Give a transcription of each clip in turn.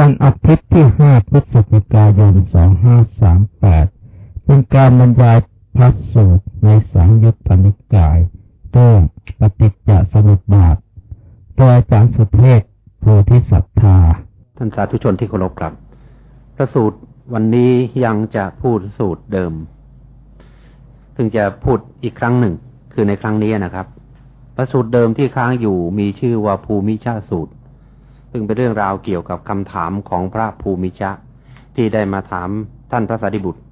วันอาทิตย์ที่ห้าพฤศจิกายนสองห้าสามแปดเป็นการบรรยายพระสูตรในสังยุตตนิกายเรื่องปฏิจจสมุปบาทโดยอาจารย์สุเทพโพธิสัตธา ท่านสาธุชนที่เคารพครับ พระสูตรวันนี้ยังจะพูดสูตรเดิม ซึ่งจะพูดอีกครั้งหนึ่ง คือในครั้งนี้นะครับ พระสูตรเดิมที่ค้างอยู่มีชื่อว่าภูมิชาสูตร ซึ่งเป็นเรื่องราวเกี่ยวกับคำถามของพระภูมิชะ ที่ได้มาถามท่านพระสารีบุตร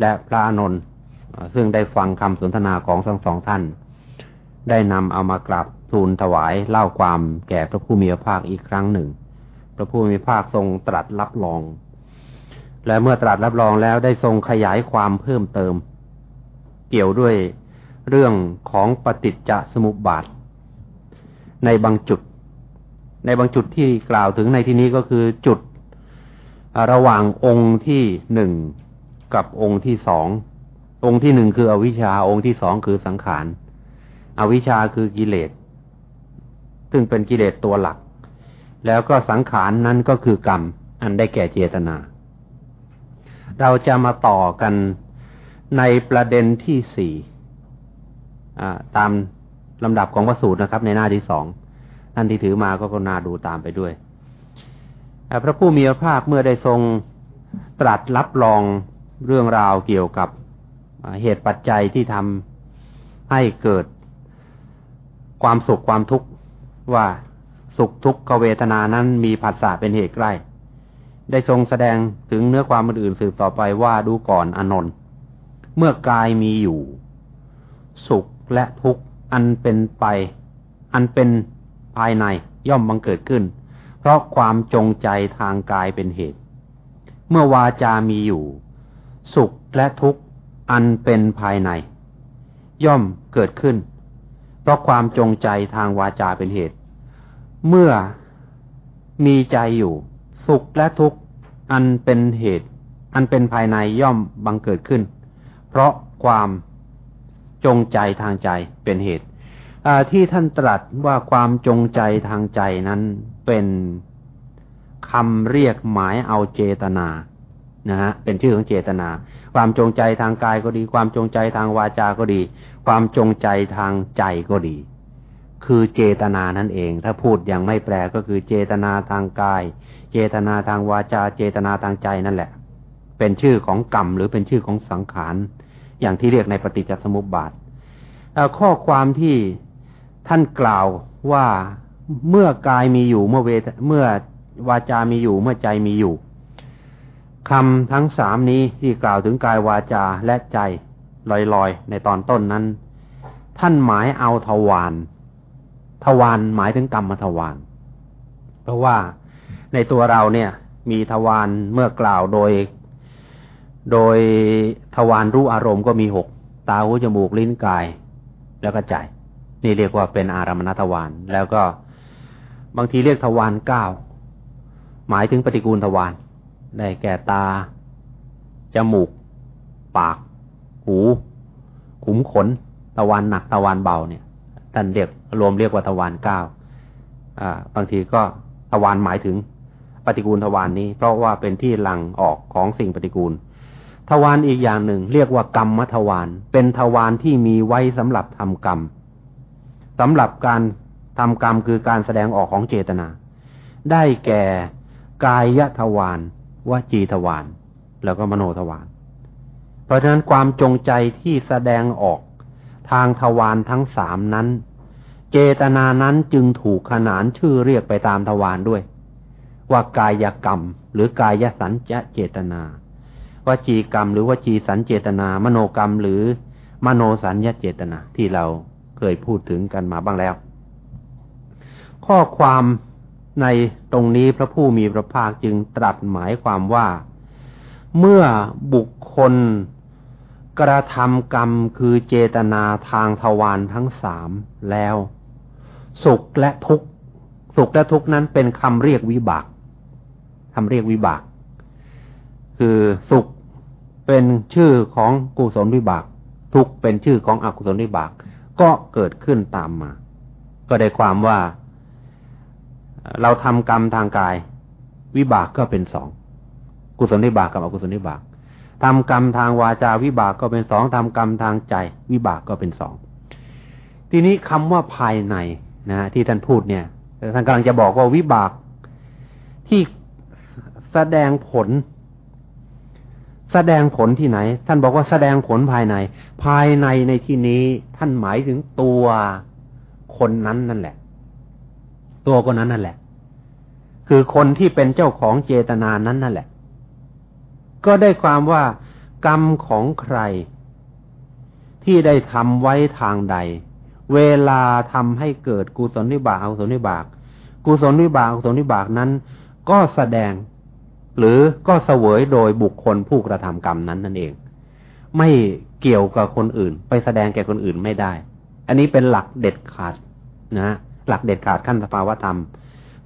และพระอานนท์ซึ่งได้ฟังคำสนทนาของทั้งสองท่าน ได้นำเอามากราบทูลถวายเล่าความแก่พระผู้มีพระภาคอีกครั้งหนึ่ง พระผู้มีพระภาคทรงตรัสรับรอง และเมื่อตรัสรับรองแล้วได้ทรงขยายความเพิ่มเติม เกี่ยวด้วยเรื่องของปฏิจจสมุปบาท ในบางจุด ในบางจุดที่กล่าวถึงในที่นี้ก็คือจุดระหว่างองค์ที่หนึ่งกับองค์ที่สอง องค์ที่หนึ่งคืออวิชชา องค์ที่สองคือสังขาร อวิชชาคือกิเลส ซึ่งเป็นกิเลสตัวหลัก แล้วก็สังขารนนั้นก็คือกรรม อันได้แก่เจตนา เราจะมาต่อกันในประเด็นที่สี่ตามลำดับของพระสูตรนะครับ ในหน้าที่สอง ท่านที่ถือมาก็กรุณาดูตามไปด้วยพระผู้มีพระภาคเมื่อได้ทรงตรัสรับรองเรื่องราวเกี่ยวกับเหตุปัจจัยที่ทำให้เกิดความสุขความทุกข์ว่าสุขทุกขเวทนานั้นมีผัสสะเป็นเหตุใกล้ ได้ทรงแสดงถึงเนื้อความอื่นสืบต่อไปว่าดูก่อนอนนท์เมื่อกายมีอยู่ สุขและทุกข์อันเป็นไป อันเป็น ภายในย่อมบังเกิดขึ้น เพราะความจงใจทางกายเป็นเหตุ เมื่อวาจามีอยู่ สุขและทุกข์อันเป็นภายใน ย่อมเกิดขึ้น เพราะความจงใจทางวาจาเป็นเหตุ เมื่อมีใจอยู่ สุขและทุกข์อันเป็นเหตุ อันเป็นภายในย่อมบังเกิดขึ้น เพราะความจงใจทางใจเป็นเหตุ ที่ท่านตรัสว่าความจงใจทางใจนั้นเป็นคำเรียกหมายเอาเจตนานะฮะเป็นชื่อของเจตนา ความจงใจทางกายก็ดี ความจงใจทางวาจาก็ดี ความจงใจทางใจก็ดี คือเจตนานั่นเอง ถ้าพูดอย่างไม่แปลก็คือเจตนาทางกาย เจตนาทางวาจา เจตนาทางใจนั่นแหละ เป็นชื่อของกรรม หรือเป็นชื่อของสังขารอย่างที่เรียกในปฏิจจสมุปบาทข้อความที่ ท่านกล่าวว่าเมื่อกายมีอยู่เมื่อเวทเมื่อวาจามีอยู่เมื่อใจมีอยู่คำทั้งสามนี้ที่กล่าวถึงกายวาจาและใจลอยๆ ในตอนต้นนั้น ท่านหมายเอาทวารทวารหมายถึงกรรมทวารเพราะว่าในตัวเราเนี่ย มีทวารเมื่อกล่าวโดย โดยทวารรู้อารมณ์ก็มีหกตาหูจมูกลิ้นกายแล้วก็ใจ นี่เรียกว่าเป็นอารามณทวารแล้วก็บางทีเรียกทวารเก้าหมายถึงปฏิกูลทวารได้แก่ตา จมูก ปาก หู ขุมขนตะวันหนักตะวันเบาเนี่ยท่านเรียกรวมเรียกว่าตะวันเก้าบางทีก็ตะวันหมายถึงปฏิกูลทวารนนี้ เพราะว่าเป็นที่หลังออกของสิ่งปฏิกูลทวารอีกอย่างหนึ่ง เรียกว่ากรรมทวารเป็นทวารที่มีไว้สำหรับทำกรรม สำหรับการทำกรรมคือการแสดงออกของเจตนา ได้แก่กายทวารวจีทวารแล้วก็มโนทวารเพราะฉะนั้นความจงใจที่แสดงออกทางทวารทั้งสามนั้น เจตนานั้นจึงถูกขนานชื่อเรียกไปตามทวารด้วย ว่ากายกรรม หรือกายสัญจเจตนาวจีกรรม หรือวจีสัญเจตนา มโนกรรมหรือมโนสัญญเจตนาที่เรา เคยพูดถึงกันมาบ้างแล้ว ข้อความในตรงนี้พระผู้มีพระภาคจึงตรัสหมายความว่า เมื่อบุคคลกระทำกรรมคือเจตนาทางทวารทั้งสามแล้ว สุขและทุกข์สุขและทุกข์นั้นเป็นคำเรียกวิบากคำเรียกวิบาก คือสุขเป็นชื่อของกุศลวิบาก ทุกข์เป็นชื่อของอกุศลวิบาก ก็เกิดขึ้นตามมา ก็ได้ความว่าเราทำกรรมทางกาย วิบากก็เป็นสองกุศลวิบากกับอกุศลวิบากทำกรรมทางวาจาวิบากก็เป็นสองทำกรรมทางใจ วิบากก็เป็นสองทีนี้คำว่าภายในนะที่ท่านพูดเนี่ยท่านกำลังจะบอกว่าวิบากที่แสดงผล แสดงผลที่ไหน ท่านบอกว่าแสดงผลภายใน ภายในในที่นี้ท่านหมายถึงตัวคนนั้นนั่นแหละ ตัวคนนั้นนั่นแหละ คือคนที่เป็นเจ้าของเจตนานั้นนั่นแหละ ก็ได้ความว่ากรรมของใคร ที่ได้ทำไว้ทางใด เวลาทำให้เกิดกุศลวิบากอกุศลวิบาก กุศลวิบากอกุศลวิบากนั้น ก็แสดง หรือก็เสวยโดยบุคคลผู้กระทำกรรมนั้นนั่นเอง ไม่เกี่ยวกับคนอื่น ไปแสดงแก่คนอื่นไม่ได้ อันนี้เป็นหลักเด็ดขาดนะหลักเด็ดขาดขั้นสภาวธรรม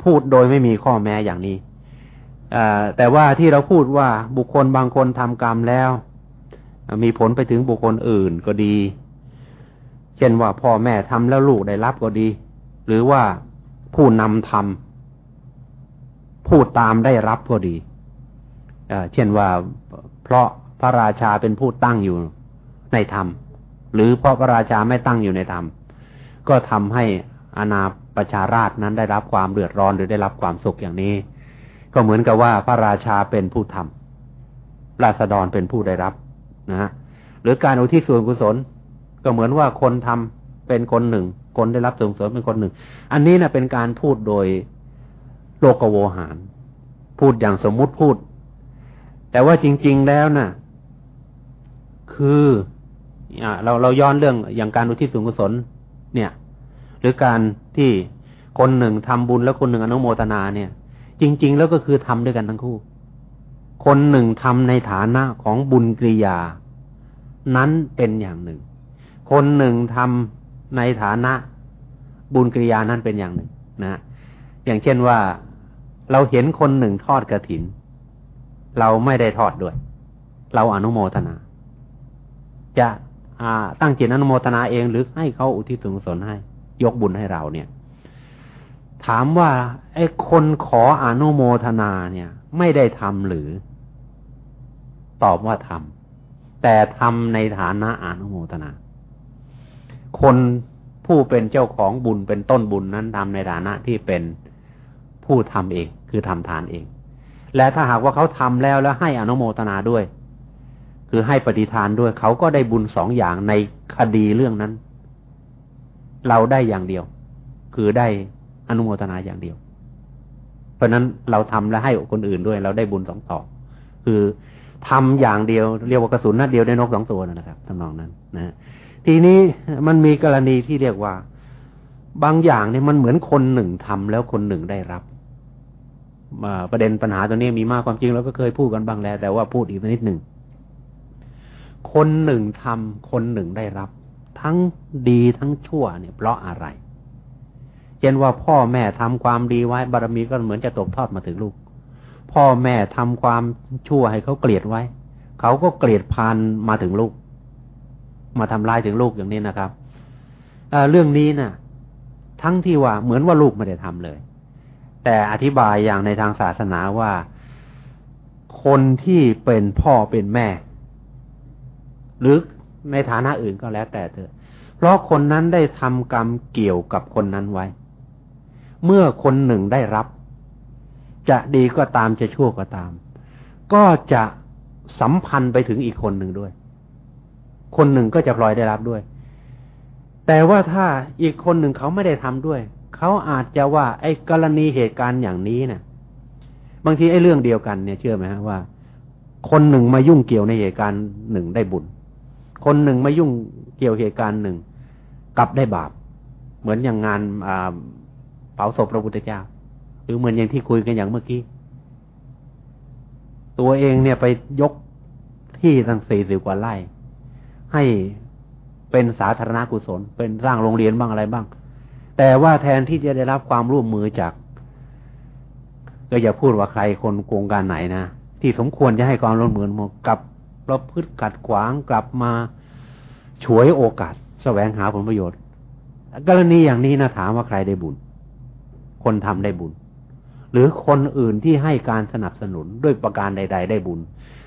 พูดโดยไม่มีข้อแม้อย่างนี้แต่ว่าที่เราพูดว่าบุคคลบางคนทำกรรมแล้ว มีผลไปถึงบุคคลอื่นก็ดี เช่นว่าพ่อแม่ทำแล้วลูกได้รับก็ดี หรือว่าผู้นำทำผู้ตามได้รับก็ดี เช่นว่าเพราะพระราชาเป็นผู้ตั้งอยู่ในธรรม หรือเพราะพระราชาไม่ตั้งอยู่ในธรรม ก็ทำให้อาณาประชาราชนั้นได้รับความเดือดร้อนหรือได้รับความสุขอย่างนี้ ก็เหมือนกับว่าพระราชาเป็นผู้ทำราษฎรเป็นผู้ได้รับนะฮะหรือการอุทิศส่วนกุศล ก็เหมือนว่าคนทำเป็นคนหนึ่ง คนได้รับส่งเสริมเป็นคนหนึ่ง อันนี้นะเป็นการพูดโดยโลกโวหาร พูดอย่างสมมุติพูด แต่ว่าจริง ๆแล้วนะ่ะ คืออเราเราย้อนเรื่องอย่างการอุทิศส่วนกุศล เนี่ย หรือการที่คนหนึ่งทำบุญแล้วคนหนึ่งอนุโมทนาเนี่ย จริง ๆ แล้วก็คือทำด้วยกันทั้งคู่ คนหนึ่งทำในฐานะของบุญกิริยา นั้นเป็นอย่างหนึ่ง คนหนึ่งทำในฐานะบุญกิริยานั้นเป็นอย่างหนึ่งนะ อย่างเช่นว่าเราเห็นคนหนึ่งทอดกระถิน เราไม่ได้ทอดด้วย เราอนุโมทนา จะตั้งจิตอนุโมทนาเองหรือให้เขาอุทิศส่วนกุศลให้ ยกบุญให้เราเนี่ย ถามว่า ไอ้คนขออนุโมทนาเนี่ย ไม่ได้ทำหรือ ตอบว่าทำแต่ทำในฐานะอนุโมทนา คนผู้เป็นเจ้าของบุญเป็นต้นบุญนั้นทำในฐานะที่เป็นผู้ทำเอง คือทำทานเอง และถ้าหากว่าเขาทำแล้วแล้วให้อนุโมทนาด้วย คือให้ปฏิทานด้วย เขาก็ได้บุญสองอย่างในคดีเรื่องนั้น เราได้อย่างเดียว คือได้อนุโมทนาอย่างเดียว เพราะนั้นเราทำและให้คนอื่นด้วย เราได้บุญสองต่อ คือทำอย่างเดียวเรียกว่ากระสุนนัดเดียวได้นกสองตัวนะครับทำนองนั้นนะทีนี้มันมีกรณีที่เรียกว่า บางอย่างเนี่ยมันเหมือนคนหนึ่งทำแล้วคนหนึ่งได้รับ ประเด็นปัญหาตัวนี้มีมากความจริงเราก็เคยพูดกันบ้างแล้ว แต่ว่าพูดอีกนิดหนึ่ง คนหนึ่งทำคนหนึ่งได้รับ ทั้งดีทั้งชั่วเนี่ย เพราะอะไร เช่นว่าพ่อแม่ทำความดีไว้บารมีก็เหมือนจะตกทอดมาถึงลูก พ่อแม่ทำความชั่วให้เขาเกลียดไว้ เขาก็เกลียดพานมาถึงลูก มาทำลายถึงลูกอย่างนี้นะครับเเรื่องนี้นะ่ะ ทั้งที่ว่าเหมือนว่าลูกไม่ได้ทำเลย แต่อธิบายอย่างในทางศาสนาว่า คนที่เป็นพ่อเป็นแม่ หรือในฐานะอื่นก็แล้วแต่เถอะ เพราะคนนั้นได้ทำกรรมเกี่ยวกับคนนั้นไว้ เมื่อคนหนึ่งได้รับ จะดีก็ตามจะชั่วก็ตาม ก็จะสัมพันธ์ไปถึงอีกคนหนึ่งด้วย คนหนึ่งก็จะพลอยได้รับด้วย แต่ว่าถ้าอีกคนหนึ่งเขาไม่ได้ทำด้วย เขาอาจจะว่าไอ้กรณีเหตุการณ์อย่างนี้เนะี่ยบางทีไอ้เรื่องเดียวกันเนี่ยเชื่อไหมฮะว่า คนหนึ่งมายุ่งเกี่ยวในเหตุการณ์หนึ่งได้บุญ คนหนึ่งม่ยุ่งเกี่ยวเหตุการณ์หนึ่งกลับได้บาป เหมือนอย่างงานเผาศพพระพุทธเจ้า หรือเหมือนอย่างที่คุยกันอย่างเมื่อกี้ ตัวเองเนี่ยไปยกที่ตั้งสี่สิบกว่าไร่ให้เป็นสาธารณกุศล เป็นร่างโรงเรียนบ้างอะไรบ้าง แต่ว่าแทนที่จะได้รับความร่วมมือจาก ก็อย่าพูดว่าใครคนโกงการไหนนะ ที่สมควรจะให้ความร่วมมือกับประพฤติขัดขวางกลับมาฉวยโอกาสแสวงหาผลประโยชน์ กรณีอย่างนี้นะถามว่าใครได้บุญ คนทำได้บุญ หรือคนอื่นที่ให้การสนับสนุนด้วยประการใด ๆ ได้บุญ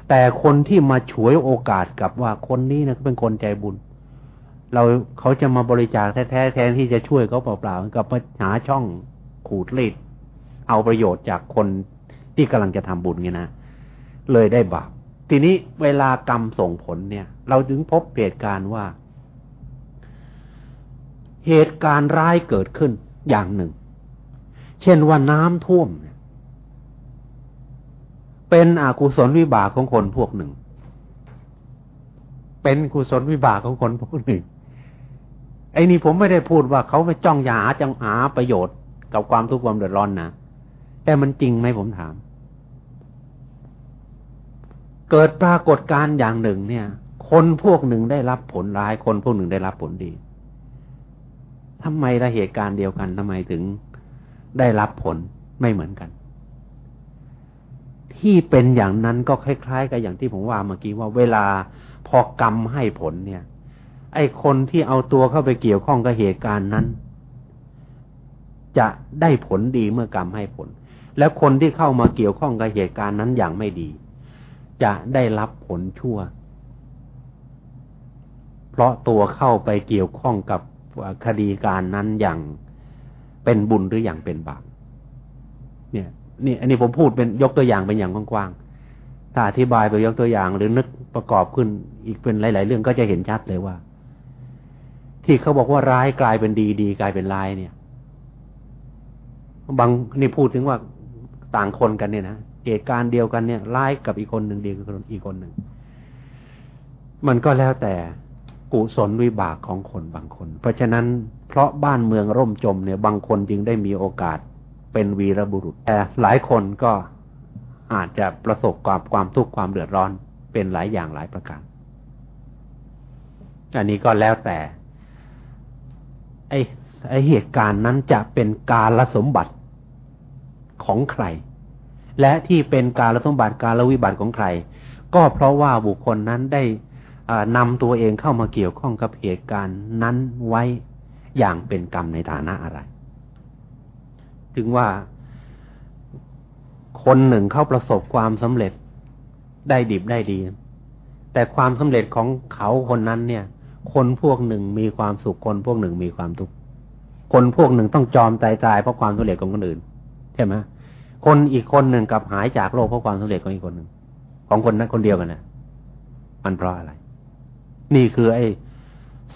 แต่คนที่มาฉวยโอกาสกับว่าคนนี้นะเป็นคนใจบุญ เราเขาจะมาบริจาคแท้ๆแทนที่จะช่วยเขาเปล่าๆกับมาหาช่องขูดรีดเอาประโยชน์จากคนที่กำลังจะทำบุญไงนะเลยได้บาปทีนี้เวลากรรมส่งผลเนี่ย เราถึงพบเหตุการณ์ว่า เหตุการณ์ร้ายเกิดขึ้นอย่างหนึ่ง เช่นว่าน้ำท่วม เป็นอกุศลวิบากของคนพวกหนึ่ง เป็นกุศลวิบากของคนพวกหนึ่ง ไอ้นี่ผมไม่ได้พูดว่าเขาไปจ้องยาจังหาประโยชน์กับความทุกข์ความเดือดร้อนนะแต่มันจริงไหมผมถาม เกิดปรากฏการณ์อย่างหนึ่ง เนี่ย คนพวกหนึ่งได้รับผลร้าย คนพวกหนึ่งได้รับผลดีทำไมละเหตุการณ์เดียวกันทำไมถึงได้รับผลไม่เหมือนกัน ที่เป็นอย่างนั้นก็คล้าย ๆ กับอย่างที่ผมว่าเมื่อกี้ว่าเวลาพอกรรมให้ผลเนี่ย ไอ้คนที่เอาตัวเข้าไปเกี่ยวข้องกับเหตุการณ์นั้น จะได้ผลดีเมื่อกรรมให้ผล แล้วคนที่เข้ามาเกี่ยวข้องกับเหตุการณ์นั้นอย่างไม่ดี จะได้รับผลชั่ว เพราะตัวเข้าไปเกี่ยวข้องกับคดีการนั้นอย่างเป็นบุญหรืออย่างเป็นบาปเนี่ยนี่อันนี้ผมพูดเป็นยกตัวอย่างเป็นอย่างกว้างๆถ้าอธิบายไปยกตัวอย่างหรือนึกประกอบขึ้นอีกเป็นหลาย ๆ เรื่องก็จะเห็นชัดเลยว่า ที่เขาบอกว่าร้ายกลายเป็นดีดีกลายเป็นร้ายเนี่ย บางนี่พูดถึงว่าต่างคนกันเนี่ยนะเหตุการณ์เดียวกันเนี่ยร้ายกับอีกคนหนึ่งดีกับอีกคนหนึ่งมันก็แล้วแต่กุศลวิบากของคนบางคน เพราะฉะนั้นเพราะบ้านเมืองร่มจมเนี่ยบางคนจึงได้มีโอกาสเป็นวีรบุรุษแต่หลายคนก็อาจจะประสบความความทุกข์ความเดือดร้อนเป็นหลายอย่างหลายประการ อันนี้ก็แล้วแต่ ไอ้ไอ้เหตุการณ์นั้นจะเป็นการละสมบัติของใคร และที่เป็นการละสมบัติการละวิบัติของใคร ก็เพราะว่าบุคคลนั้นได้นำตัวเองเข้ามาเกี่ยวข้องกับเหตุการณ์นั้นไว้อย่างเป็นกรรมในฐานะอะไร ถึงว่าคนหนึ่งเข้าประสบความสำเร็จได้ดิบได้ดี แต่ความสำเร็จของเขาคนนั้นเนี่ย คนพวกหนึ่งมีความสุขคนพวกหนึ่งมีความทุกข์คนพวกหนึ่งต้องจอมตายตายเพราะความสำเร็จของคนอื่นใช่ไหมคนอีกคนหนึ่งกับหายจากโลกเพราะความสำเร็จของอีกคนหนึ่งของคนนั้นคนเดียวกันนะมันเพราะอะไร นี่คือไอ้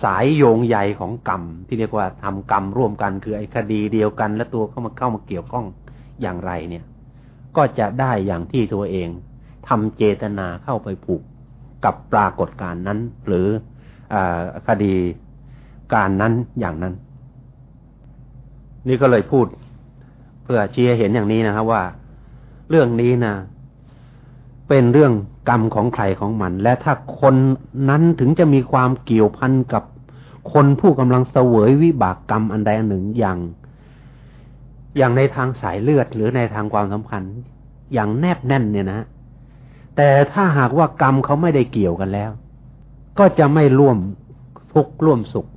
สายโยงใยของกรรม ที่เรียกว่าทำกรรมร่วมกันคือไอ้คดีเดียวกัน และตัวเข้ามาเข้ามาเกี่ยวข้องอย่างไรเนี่ย ก็จะได้อย่างที่ตัวเองทำเจตนาเข้าไปผูกกับปรากฏการณ์นั้น หรือ คดีการนั้นอย่างนั้น นี่ก็เลยพูด เพื่อชี้ให้เห็นอย่างนี้นะครับว่า เรื่องนี้นะเป็นเรื่องกรรมของใครของมัน และถ้าคนนั้นถึงจะมีความเกี่ยวพันกับคนผู้กำลังเสวยวิบากกรรมอันใดอันหนึ่งอย่าง อย่างในทางสายเลือดหรือในทางความสัมพันธ์อย่างแนบแน่นเนี่ยนะแต่ถ้าหากว่ากรรมเขาไม่ได้เกี่ยวกันแล้ว ก็จะไม่ร่วมทุกข์ร่วมสุข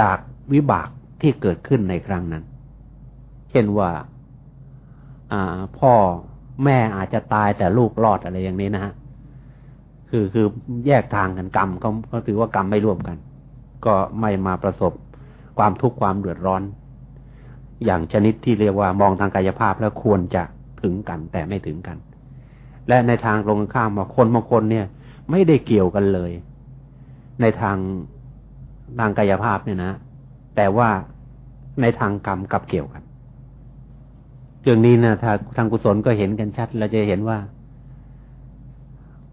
จากวิบากที่เกิดขึ้นในครั้งนั้น เช่นว่าพ่อแม่อาจจะตายแต่ลูกรอดอะไรอย่างนี้นะฮะคือคือแยกทางกันกรรมเขาเขาถือว่ากรรมไม่ร่วมกัน ก็ไม่มาประสบความทุกข์ความเดือดร้อน อย่างชนิดที่เรียกว่ามองทางกายภาพแล้วควรจะถึงกันแต่ไม่ถึงกัน และในทางตรงข้ามว่าคนบางคนเนี่ย ไม่ได้เกี่ยวกันเลย ในทางทางกายภาพเนี่ยนะ แต่ว่าในทางกรรมกับเกี่ยวกันเรื่องนี้นะถ้าทางกุศลก็เห็นกันชัดเราจะเห็นว่า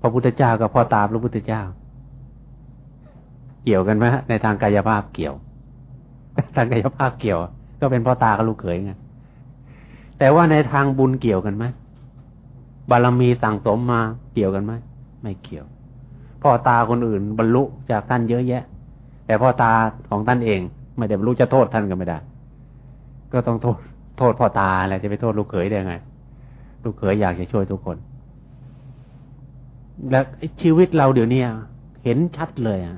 พระพุทธเจ้ากับพ่อตาพระพุทธเจ้า เกี่ยวกันไหมในทางกายภาพเกี่ยว ทางกายภาพเกี่ยว ก็เป็นพ่อตากับลูกเขยไงแต่ว่าในทางบุญเกี่ยวกันไหมบารมีสั่งสมมาเกี่ยวกันไหมไม่เกี่ยว พ่อตาคนอื่นบรรลุจากท่านเยอะแยะ แต่พ่อตาของท่านเอง ไม่ได้บรรลุจะโทษท่านก็ไม่ได้ ก็ต้องโทษ โทษพ่อตาอะไรจะไปโทษลูกเขยได้ไง ลูกเขยอยากจะช่วยทุกคน และชีวิตเราเดี๋ยวนี้เห็นชัดเลยอะ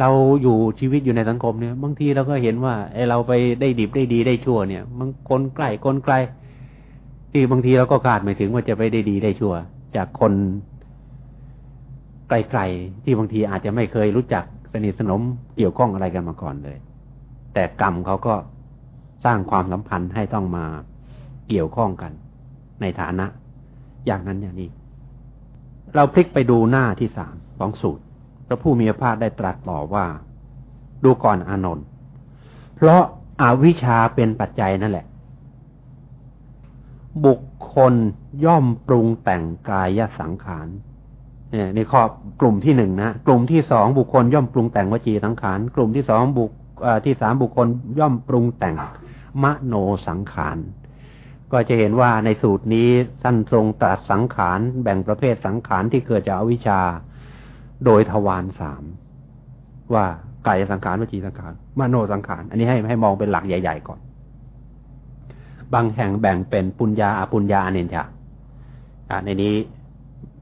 เราอยู่ชีวิตอยู่ในสังคมเนี่ยบางทีเราก็เห็นว่าไอเราไปได้ดิบได้ดีได้ชั่วเนี่ยมันคนใกล้คนไกลที่บางทีเราก็คาดไม่ถึงว่าจะไปได้ดีได้ชั่ว จากคน ไกลๆที่บางทีอาจจะไม่เคยรู้จักสนิทสนมเกี่ยวข้องอะไรกันมาก่อนเลย แต่กรรมเขาก็สร้างความสัมพันธ์ให้ต้องมาเกี่ยวข้องกัน ในฐานะ อย่างนั้นอย่างนี้ เราพลิกไปดูหน้าที่สามของสูตรพระผู้มีพระภาคได้ตรัสต่อว่า ดูก่อนอานนท์เพราะอาวิชชาเป็นปัจจัยนั่นแหละ บุคคลย่อมปรุงแต่งกายสังขาร นี่ข้อกลุ่มที่หนึ่งนะ กลุ่มที่สองบุคคลย่อมปรุงแต่งวจีสังขาร กลุ่มที่สองบุคที่สามบุคคลย่อมปรุงแต่งมโนสังขาร ก็จะเห็นว่าในสูตรนี้ท่านทรงตรัสสังขารแบ่งประเภทสังขารที่เกิดจากอวิชชา โดยทวารสามว่ากายสังขารวจีสังขารมโนสังขาร อันนี้ให้ให้มองเป็นหลักใหญ่ ๆ ก่อน บางแห่งแบ่งเป็นปุญญาอปุญญาอเนญชาในนี้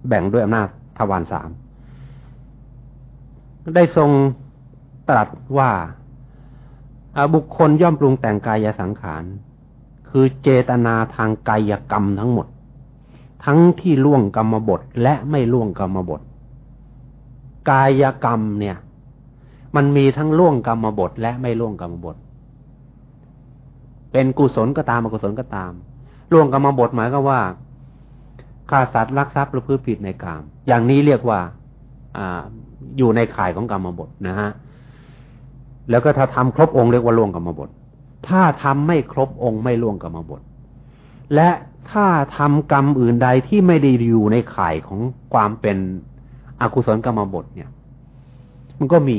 แบ่งด้วยอำนาจ ทวารสาม ได้ทรงตรัสว่าบุคคลย่อมปรุงแต่งกายสังขาร คือเจตนาทางกายกรรมทั้งหมด ทั้งที่ล่วงกรรมบทและไม่ล่วงกรรมบท กายกรรมเนี่ย มันมีทั้งล่วงกรรมบทและไม่ล่วงกรรมบท เป็นกุศลก็ตามอกุศลก็ตามล่วงกรรมบทหมายก็ว่า ฆ่าสัตว์ลักทรัพย์หรือพืชผิดในกรรมอย่างนี้เรียกว่าอ่าอยู่ในข่ายของกรรมบทนะฮะแล้วก็ถ้าทำครบองค์เรียกว่าล่วงกรรมบท ถ้าทำไม่ครบองค์ไม่ล่วงกรรมบท และถ้าทำกรรมอื่นใดที่ไม่ได้อยู่ในข่ายของความเป็นอกุศลกรรมบทเนี่ย มันก็มี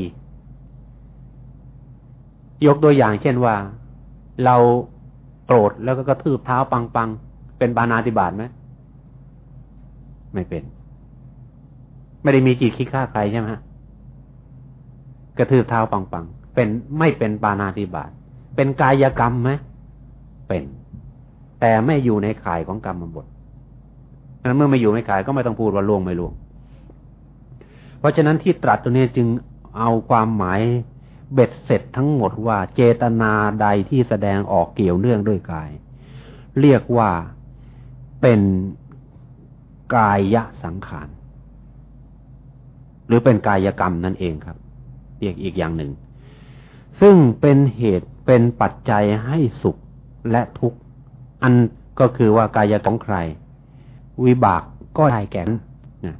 ยกตัวอย่างเช่นว่า เราโกรธแล้วก็กระทืบเท้าปังปังเป็นบานาติบาตไหม ไม่เป็น ไม่ได้มีจิตคิดฆ่าใครใช่ไหมกระทืบเท้าปังปังเป็นไม่เป็นปานาติบาตเป็นกายกรรมไหมเป็น แต่ไม่อยู่ในข่ายของกรรมบทนั้นเมื่อไม่อยู่ในข่ายก็ไม่ต้องพูดว่าล่วงไม่ล่วง เพราะฉะนั้นที่ตรัสตัวนี้จึงเอาความหมายเบ็ดเสร็จทั้งหมดว่าเจตนาใดที่แสดงออกเกี่ยวเนื่องด้วยกาย เรียกว่าเป็น กายสังขาร หรือเป็นกายกรรมนั่นเองครับเรียกอีกอย่างหนึ่ง ซึ่งเป็นเหตุเป็นปัจจัยให้สุขและทุกข์ อันก็คือว่ากายของใคร วิบากก็ได้แก่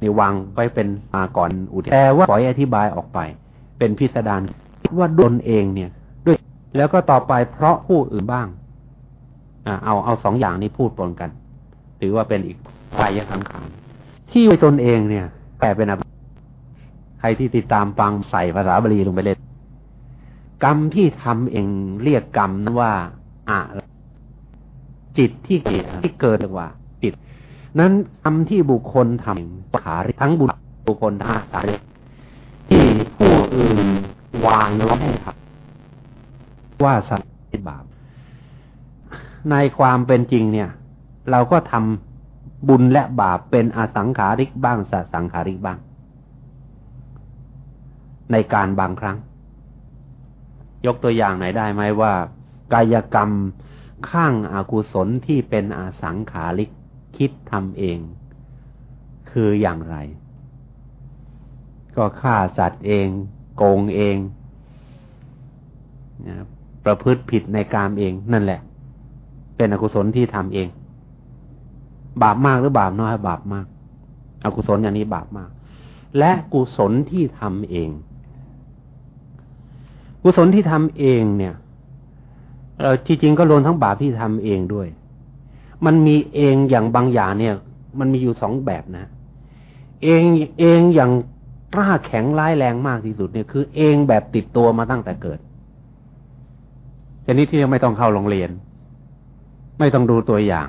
ในวางไว้เป็นมาก่อนอุทิศแต่ว่าขอยอธิบายออกไป เป็นพิสดารว่าดนเองเนี่ย ด้วย แล้วก็ต่อไปเพราะผู้อื่นบ้างอ่าเอาเอาสองอย่างนี้พูดปนกัน ถือว่าเป็นอีก กายสังขารที่ไว้ตนเองเนี่ยแปลเป็นอะไรใครที่ติดตามฟังใส่ภาษาบาลีลงไปเล่นกรรมที่ทำเองเรียกกรรมนั้นว่าอะจิตที่เกิดที่เกิดเรียกว่า จิต นั้นกรรมที่บุคคลทำขาทั้งบุบุคคลทั้งสารที่ผู้อื่นวางไว้ให้ทำว่าสัตว์บาปในความเป็นจริงเนี่ย เราก็ทำ บุญและบาปเป็นอสังขาริกบ้างสสังขาริกบ้าง ในการบางครั้ง ยกตัวอย่างไหนได้ไหมว่า กายกรรมข้างอากุศลที่เป็นอาสังขาริกคิดทำเอง คืออย่างไร ก็ฆ่าสัตว์เอง โกงเองนะประพฤติผิดในกามเองนั่นแหละ เป็นอกุศลที่ทำเอง บาปมากหรือบาปน้อยบาปมากอกุศลอย่างนี้บาปมาก และกุศลที่ทำเอง กุศลที่ทำเองเนี่ยเออที่จริงก็รวมทั้งบาปที่ทำเองด้วย มันมีเองอย่างบางอย่างเนี่ย มันมีอยู่สองแบบนะ เองเองอย่างกล้าแข็งร้ายแรงมากที่สุดเนี่ยคือเองแบบติดตัวมาตั้งแต่เกิดชนิดที่ไม่ต้องเข้าโรงเรียน ไม่ต้องดูตัวอย่าง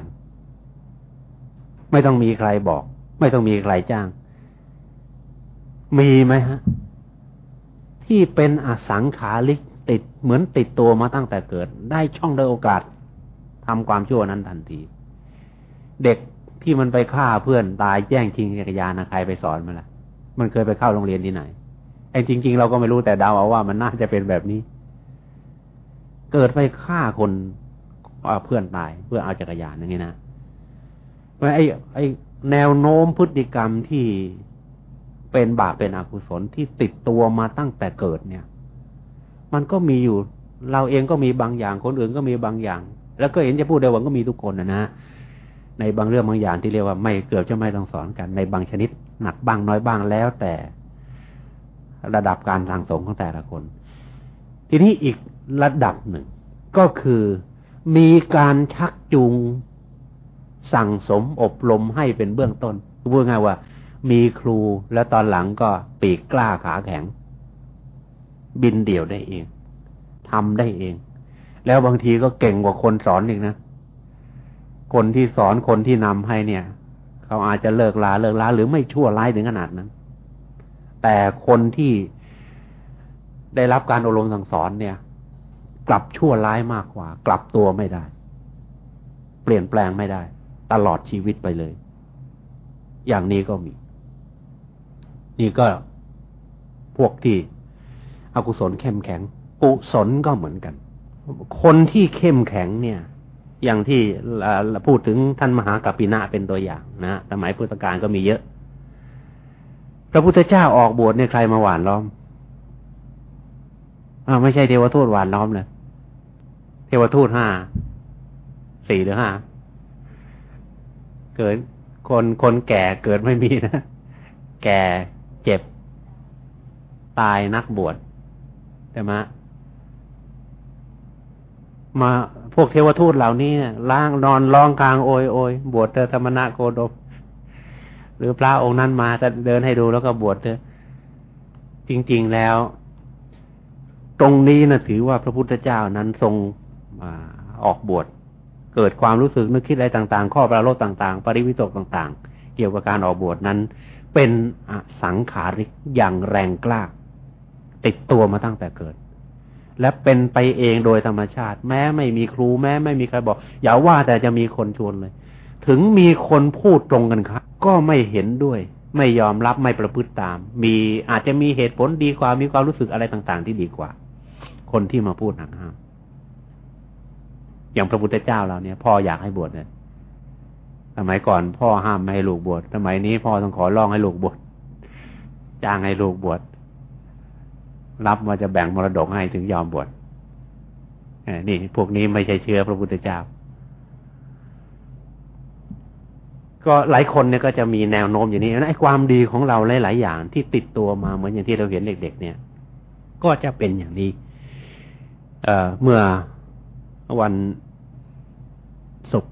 ไม่ต้องมีใครบอก ไม่ต้องมีใครจ้าง มีไหมฮะ ที่เป็นอสังขาริกติดเหมือนติดตัวมาตั้งแต่เกิด ได้ช่องได้โอกาสทำความชั่วนั้นทันที เด็กที่มันไปฆ่าเพื่อนตายแย่งชิงจักรยานนะใครไปสอนมาละมันเคยไปเข้าโรงเรียนที่ไหนไอ้จริง ๆ เราก็ไม่รู้แต่เดาเอาว่ามันน่าจะเป็นแบบนี้ เกิดไปฆ่าคนเพื่อนตายเพื่อเอาจักรยานอย่างนี้นะ ไอ้ไอ้แนวโน้มพฤติกรรมที่เป็นบาปเป็นอกุศลที่ติดตัวมาตั้งแต่เกิดเนี่ย มันก็มีอยู่ เราเองก็มีบางอย่างคนอื่นก็มีบางอย่าง แล้วก็เห็นจะพูดได้ว่าก็มีทุกคนนะนะในบางเรื่องบางอย่างที่เรียกว่าไม่เกือบจะไม่ต้องสอนกัน ในบางชนิดหนักบ้างน้อยบ้างแล้วแต่ระดับการทางสงของแต่ละคน ทีนี้อีกระดับหนึ่ง ก็คือมีการชักจูง สั่งสมอบรมให้เป็นเบื้องต้นพูดง่ายว่า มีครูแล้วตอนหลังก็ปีกกล้าขาแข็ง บินเดี่ยวได้เองทำได้เอง แล้วบางทีก็เก่งกว่าคนสอนอีกนะ คนที่สอนคนที่นำให้เนี่ย เขาอาจจะเลิกลาเลิกลาหรือไม่ชั่วร้ายถึงขนาดนั้น แต่คนที่ได้รับการอบรมสั่งสอนเนี่ย กลับชั่วร้ายมากกว่า กลับตัวไม่ได้ เปลี่ยนแปลงไม่ได้ ตลอดชีวิตไปเลย อย่างนี้ก็มี นี่ก็พวกที่อกุศลเข้มแข็ง กุศลก็เหมือนกัน คนที่เข้มแข็งเนี่ย อย่างที่พูดถึงท่านมหากัปปินะเป็นตัวอย่างนะสมัยพุทธกาลก็มีเยอะ พระพุทธเจ้าออกบวชเนี่ยใครมาหวานล้อมอ่าไม่ใช่เทวทูตหวานล้อมเลยเทวทูตห้าสี่หรือห้า เกิดคนคนแก่เกิดไม่มีนะ แก่เจ็บ ตายนักบวชใช่ไหมมาพวกเทวทูตเหล่านี้ล้างนอนร้องกลางโอยโอยบวชเธอธรรมนาโกดมหรือพระองค์นั้นมาจะเดินให้ดูแล้วก็บวชเธอจริง ๆแล้ว ตรงนี้นะถือว่าพระพุทธเจ้านั้นทรงออกบวช เกิดความรู้สึกนึกคิดอะไรต่างๆ ข้อประโลดต่างๆ ปริวิตกต่างๆ เกี่ยวกับการออกบวชนั้น เป็นอสังขาริกอย่างแรงกล้า ติดตัวมาตั้งแต่เกิด และเป็นไปเองโดยธรรมชาติ แม้ไม่มีครูแม้ไม่มีใครบอก อย่าว่าแต่จะมีคนชวนเลย ถึงมีคนพูดตรงกันครับก็ไม่เห็นด้วย ไม่ยอมรับไม่ประพฤติตาม มีอาจจะมีเหตุผลดีกว่ามีความรู้สึกอะไรต่างๆ ที่ดีกว่า คนที่มาพูดหักห้าม อย่างพระพุทธเจ้าเราเนี่ย พ่ออยากให้บวชเนี่ยสมัยก่อนพ่อห้ามไม่ให้ลูกบวชสมัยนี้พ่อต้องขอร้องให้ลูกบวชจ้างให้ลูกบวชรับว่าจะแบ่งมรดกให้ถึงยอมบวชนี่ พวกนี้ไม่ใช่เชื้อพระพุทธเจ้า ก็หลายคนเนี่ยก็จะมีแนวโน้มอย่างนี้นะไอ้ความดีของเราหลาย ๆ อย่างที่ติดตัวมาเหมือนอย่างที่เราเห็นเด็ก ๆ เนี่ย ก็จะเป็นอย่างนี้ เอ่อเมื่อวัน ศุกร์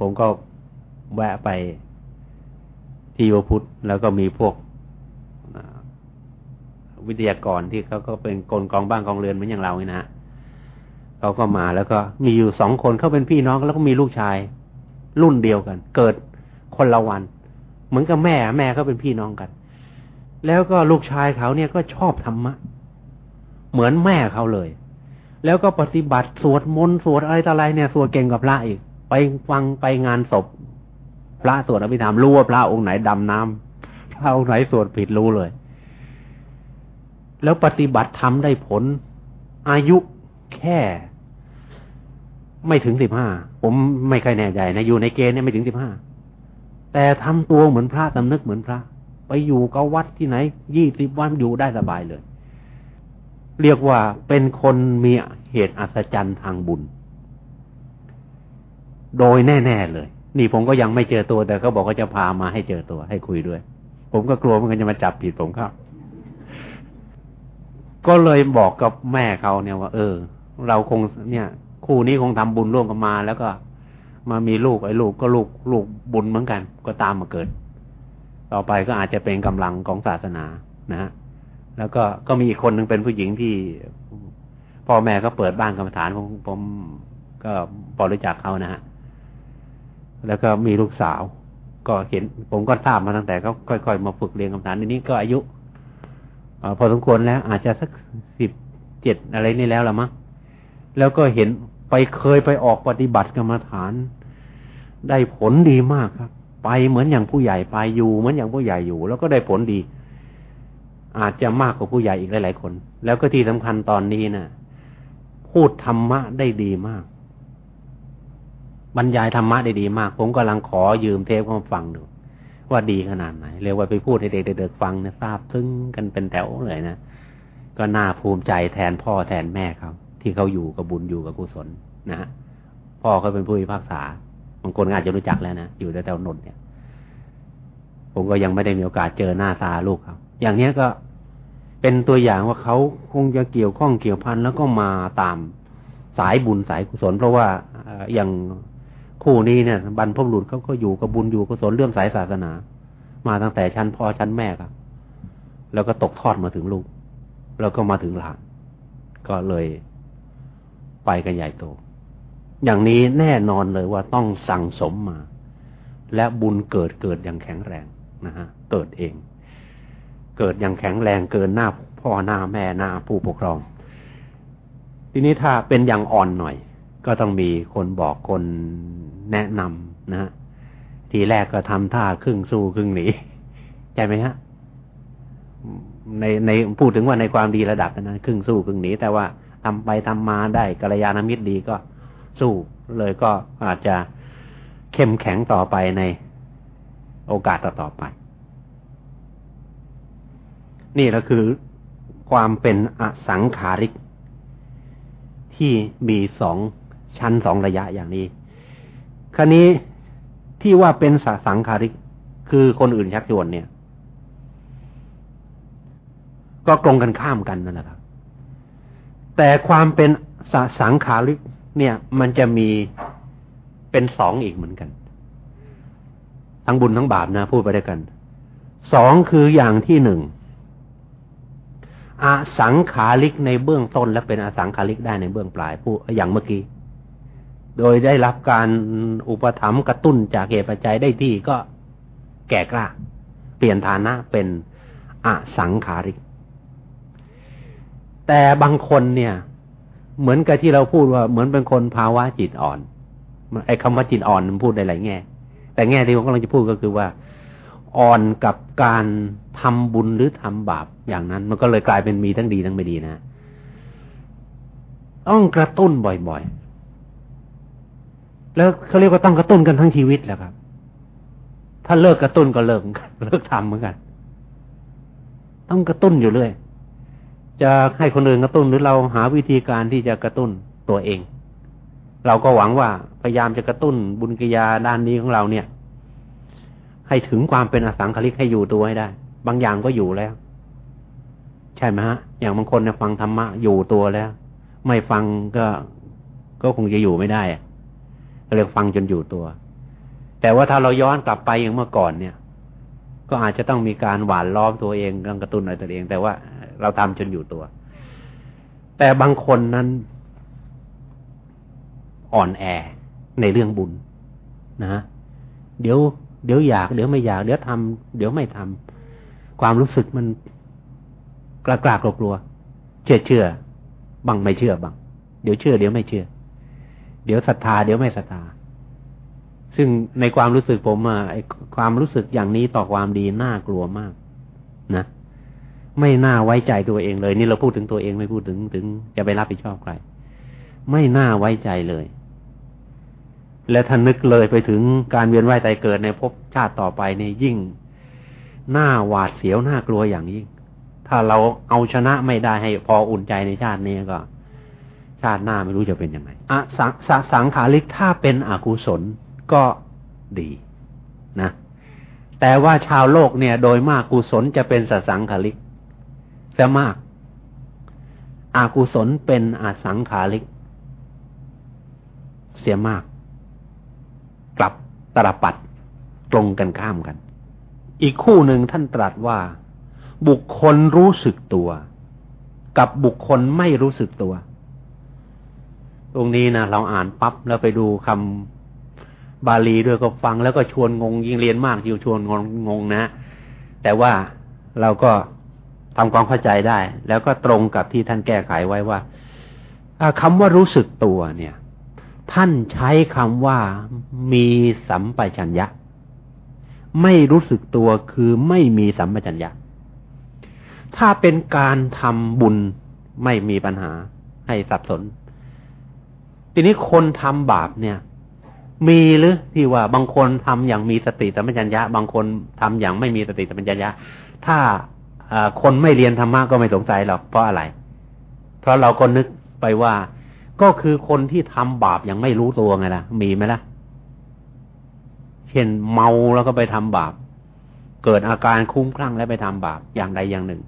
ผมก็แวะไปที่โยพุทธแล้วก็มีพวกวิทยากรที่เขาก็เป็นกลกองบ้านกองเรือนเหมือนอย่างเราเนี่ยนะเขาก็มาแล้วก็มีอยู่สองคนเขาเป็นพี่น้องแล้วก็มีลูกชาย รุ่นเดียวกัน เกิดคนละวัน เหมือนกับแม่แม่เขาเป็นพี่น้องกัน แล้วก็ลูกชายเขาเนี่ยก็ชอบธรรมะ เหมือนแม่เขาเลย แล้วก็ปฏิบัติสวดมนต์สวดอะไรต่ออะไรเนี่ยสวดเก่งกับพระอีก ไปฟังไปงานศพ พระสวดอภิธรรมรู้ว่าพระองค์ไหนดำน้ำพระองค์ไหนสวดผิดรู้เลย แล้วปฏิบัติทำได้ผล อายุแค่ ไม่ถึงสิบห้าผมไม่ค่อยแน่ใจนะอยู่ในเกณฑ์เนี่ยไม่ถึงสิบห้าแต่ทำตัวเหมือนพระสำนึกเหมือนพระ ไปอยู่กับวัดที่ไหนยี่สิบวันอยู่ได้สบายเลย เรียกว่าเป็นคนมีเหตุอัศจรรย์ทางบุญ โดยแน่ๆเลย นี่ผมก็ยังไม่เจอตัวแต่เขาบอกว่าจะพามาให้เจอตัวให้คุยด้วย ผมก็กลัวมันจะมาจับผิดผมครับ ก็เลยบอกกับแม่เขาเนี่ยว่า เออ เราคงเนี่ย คู่นี้คงทำบุญร่วมกันมา แล้วก็ มามีลูกไอ้ลูกก็ลูกลูกบุญเหมือนกัน ก็ตามมาเกิด ต่อไปก็อาจจะเป็นกำลังของศาสนานะฮะแล้วก็ก็มีอีกคนหนึ่งเป็นผู้หญิงที่พ่อแม่ก็เปิดบ้านกรรมฐานผมผมก็พอรู้จักเขานะฮะ แล้วก็มีลูกสาว ก็เห็นผมก็ทราบมาตั้งแต่เขาค่อย ๆ มาฝึกเรียนกรรมฐานในนี้ก็อายุอพอสมควรแล้ว อาจจะสักสิบเจ็ดอะไรนี่แล้วละมั้งแล้วก็เห็นไปเคยไปออกปฏิบัติกรรมฐาน ได้ผลดีมากครับ ไปเหมือนอย่างผู้ใหญ่ไปอยู่เหมือนอย่างผู้ใหญ่อยู่ แล้วก็ได้ผลดี อาจจะมากกว่าผู้ใหญ่อีกหลายๆคน แล้วก็ที่สำคัญตอนนี้นะ่ะ พูดธรรมะได้ดีมาก บรรยายธรรมะได้ดีมาก ผมกำลังขอยืมเทปมาฟังดู ว่าดีขนาดไหน เรียกว่าไปพูดให้เด็กๆฟังนี่ยทราบซึ้งกันเป็นแถวเลยนะก็น่าภูมิใจแทนพ่อแทนแม่เขาที่เขาอยู่กับบุญอยู่กับกุศลนะฮะพ่อเขาเป็นผู้พิพากษาบางคนอาจจะรู้จักแล้วนะอยู่แถวนนท์เนี่ย ผมก็ยังไม่ได้มีโอกาสเจอหน้าตาลูกเขาอย่างเนี้ยก็เป็นตัวอย่างว่าเขาคงจะเกี่ยวข้องเกี่ยวพันแล้วก็มาตามสายบุญสายกุศล เพราะว่าอย่าง คู่นี้เนี่ยบรรพบุรุษเขาก็อยู่กับบุญอยู่กุศลเรื่องสายศาสนา มาตั้งแต่ชั้นพ่อชั้นแม่ครับ แล้วก็ตกทอดมาถึงลูก แล้วก็มาถึงหลาน ก็เลยไปกันใหญ่โต อย่างนี้แน่นอนเลยว่าต้องสั่งสมมา และบุญเกิดเกิดอย่างแข็งแรงนะฮะเกิดเอง เกิดอย่างแข็งแรงเกินหน้าพ่อหน้าแม่หน้าผู้ปกครอง ทีนี้ถ้าเป็นอย่างอ่อนหน่อย ก็ต้องมีคนบอกคนแนะนำนะฮะทีแรกก็ทำท่าครึ่งสู้ครึ่งหนีใช่ไหมฮะในในพูดถึงว่าในความดีระดับนั้นครึ่งสู้ครึ่งหนีแต่ว่าทำไปทำมาได้กัลยาณมิตรดีก็สู้เลยก็อาจจะเข้มแข็งต่อไปในโอกาสต่อไป นี่ก็คือความเป็นอสังขาริกที่มีสอง ชั้นสองระยะอย่างนี้ครนี้ที่ว่าเป็นสสังขาริก คือคนอื่นชักชวนเนี่ย ก็ตรงกันข้ามกันนั่นแหละครับ แต่ความเป็นสสังขาริก เนี่ย มันจะมีเป็นสองอีกเหมือนกัน ทั้งบุญทั้งบาปนะพูดไปด้วยกันสองคืออย่างที่หนึ่งอสังขาริกในเบื้องต้นและเป็นอสังขาริกได้ในเบื้องปลายผู้อย่างเมื่อกี้ โดยได้รับการอุปถัมภ์กระตุ้นจากเหตุปัจจัยได้ที่ก็แก่กล้า เปลี่ยนฐานะเป็นอสังขาริก แต่บางคนเนี่ย เหมือนกับที่เราพูดว่าเหมือนเป็นคนภาวะจิตอ่อน ไอ้คำว่าจิตอ่อนมันพูดได้หลายแง่ แต่แง่ที่ผมกำลังจะพูดก็คือว่า อ่อนกับการทำบุญหรือทำบาปอย่างนั้น มันก็เลยกลายเป็นมีทั้งดีทั้งไม่ดีนะ ต้องกระตุ้นบ่อยๆ แล้วเขาเรียกว่าต้องกระตุ้นกันทั้งชีวิตแหละครับ ถ้าเลิกกระตุ้นก็เลิกเลิกทำเหมือนกัน ต้องกระตุ้นอยู่เรื่อยจะให้คนอื่นกระตุ้นหรือเราหาวิธีการที่จะกระตุ้นตัวเอง เราก็หวังว่าพยายามจะกระตุ้นบุญกิยาด้านนี้ของเราเนี่ย ให้ถึงความเป็นอสังขลิกให้อยู่ตัวให้ได้ บางอย่างก็อยู่แล้ว ใช่ไหมฮะ อย่างบางคนเนี่ยฟังธรรมะอยู่ตัวแล้ว ไม่ฟังก็ก็คงจะอยู่ไม่ได้ เรียกฟังจนอยู่ตัว แต่ว่าถ้าเราย้อนกลับไปอย่างเมื่อก่อนเนี่ย ก็อาจจะต้องมีการหวานล้อมตัวเองกระตุ้นอะไรตัวเอง แต่ว่าเราทำจนอยู่ตัว แต่บางคนนั้นอ่อนแอในเรื่องบุญนะ เดี๋ยว เดี๋ยวอยาก เดี๋ยวไม่อยาก เดี๋ยวทำเดี๋ยวไม่ทำความรู้สึกมันกล้ากล้ากลัวกลัวเชื่อเชื่อบังไม่เชื่อบัง เดี๋ยวเชื่อเดี๋ยวไม่เชื่อ เดี๋ยวศรัทธาเดี๋ยวไม่ศรัทธา ซึ่งในความรู้สึกผมอะไอความรู้สึกอย่างนี้ต่อความดีน่ากลัวมาก นะไม่น่าไว้ใจตัวเองเลย นี่เราพูดถึงตัวเองไม่พูดถึงถึง จะไปรับผิดชอบใคร ไม่น่าไว้ใจเลย และท่านนึกเลยไปถึงการเวียนว่ายตายเกิดในภพชาติต่อไปนี่ยิ่งน้าหวาดเสียวน้ากลัวอย่างยิ่ง ถ้าเราเอาชนะไม่ได้ให้พออุ่นใจในชาตินี้ก็ ชาติหน้าไม่รู้จะเป็นยังไงอะสังสังขาริกถ้าเป็นอกุศลก็ดีนะ แต่ว่าชาวโลกเนี่ย โดยมากกุศลจะเป็นสสังขาริกจะมากอากุศลเป็นอสังขาริก เสียมาก กลับตรปัดตรงกันข้ามกัน อีกคู่หนึ่งท่านตรัสว่า บุคคลรู้สึกตัว กับบุคคลไม่รู้สึกตัว ตรงนี้นะเราอ่านปั๊บแล้วไปดูคำบาลีด้วยก็ฟังแล้วก็ชวนงงยิ่งเรียนมากยิ่งชวนงงงงนะ แต่ว่าเราก็ทำความเข้าใจได้ แล้วก็ตรงกับที่ท่านแก้ไขไว้ว่าคำว่ารู้สึกตัวเนี่ย ท่านใช้คำว่ามีสัมปชัญญะ ไม่รู้สึกตัวคือไม่มีสัมปชัญญะ ถ้าเป็นการทำบุญไม่มีปัญหาให้สับสน ทีนี้คนทำบาปเนี่ย มีหรือที่ว่าบางคนทำอย่างมีสติสัมปชัญญะ บางคนทำอย่างไม่มีสติสัมปชัญญะ ถ้าคนไม่เรียนธรรมะก็ไม่สงสัยหรอกเพราะอะไร เพราะเราก็นึกไปว่า ก็คือคนที่ทำบาปอย่างไม่รู้ตัวไงล่ะ มีไหมล่ะ เช่นเมาแล้วก็ไปทำบาป เกิดอาการคุ้มคลั่งแล้วไปทำบาปอย่างใดอย่างหนึ่ง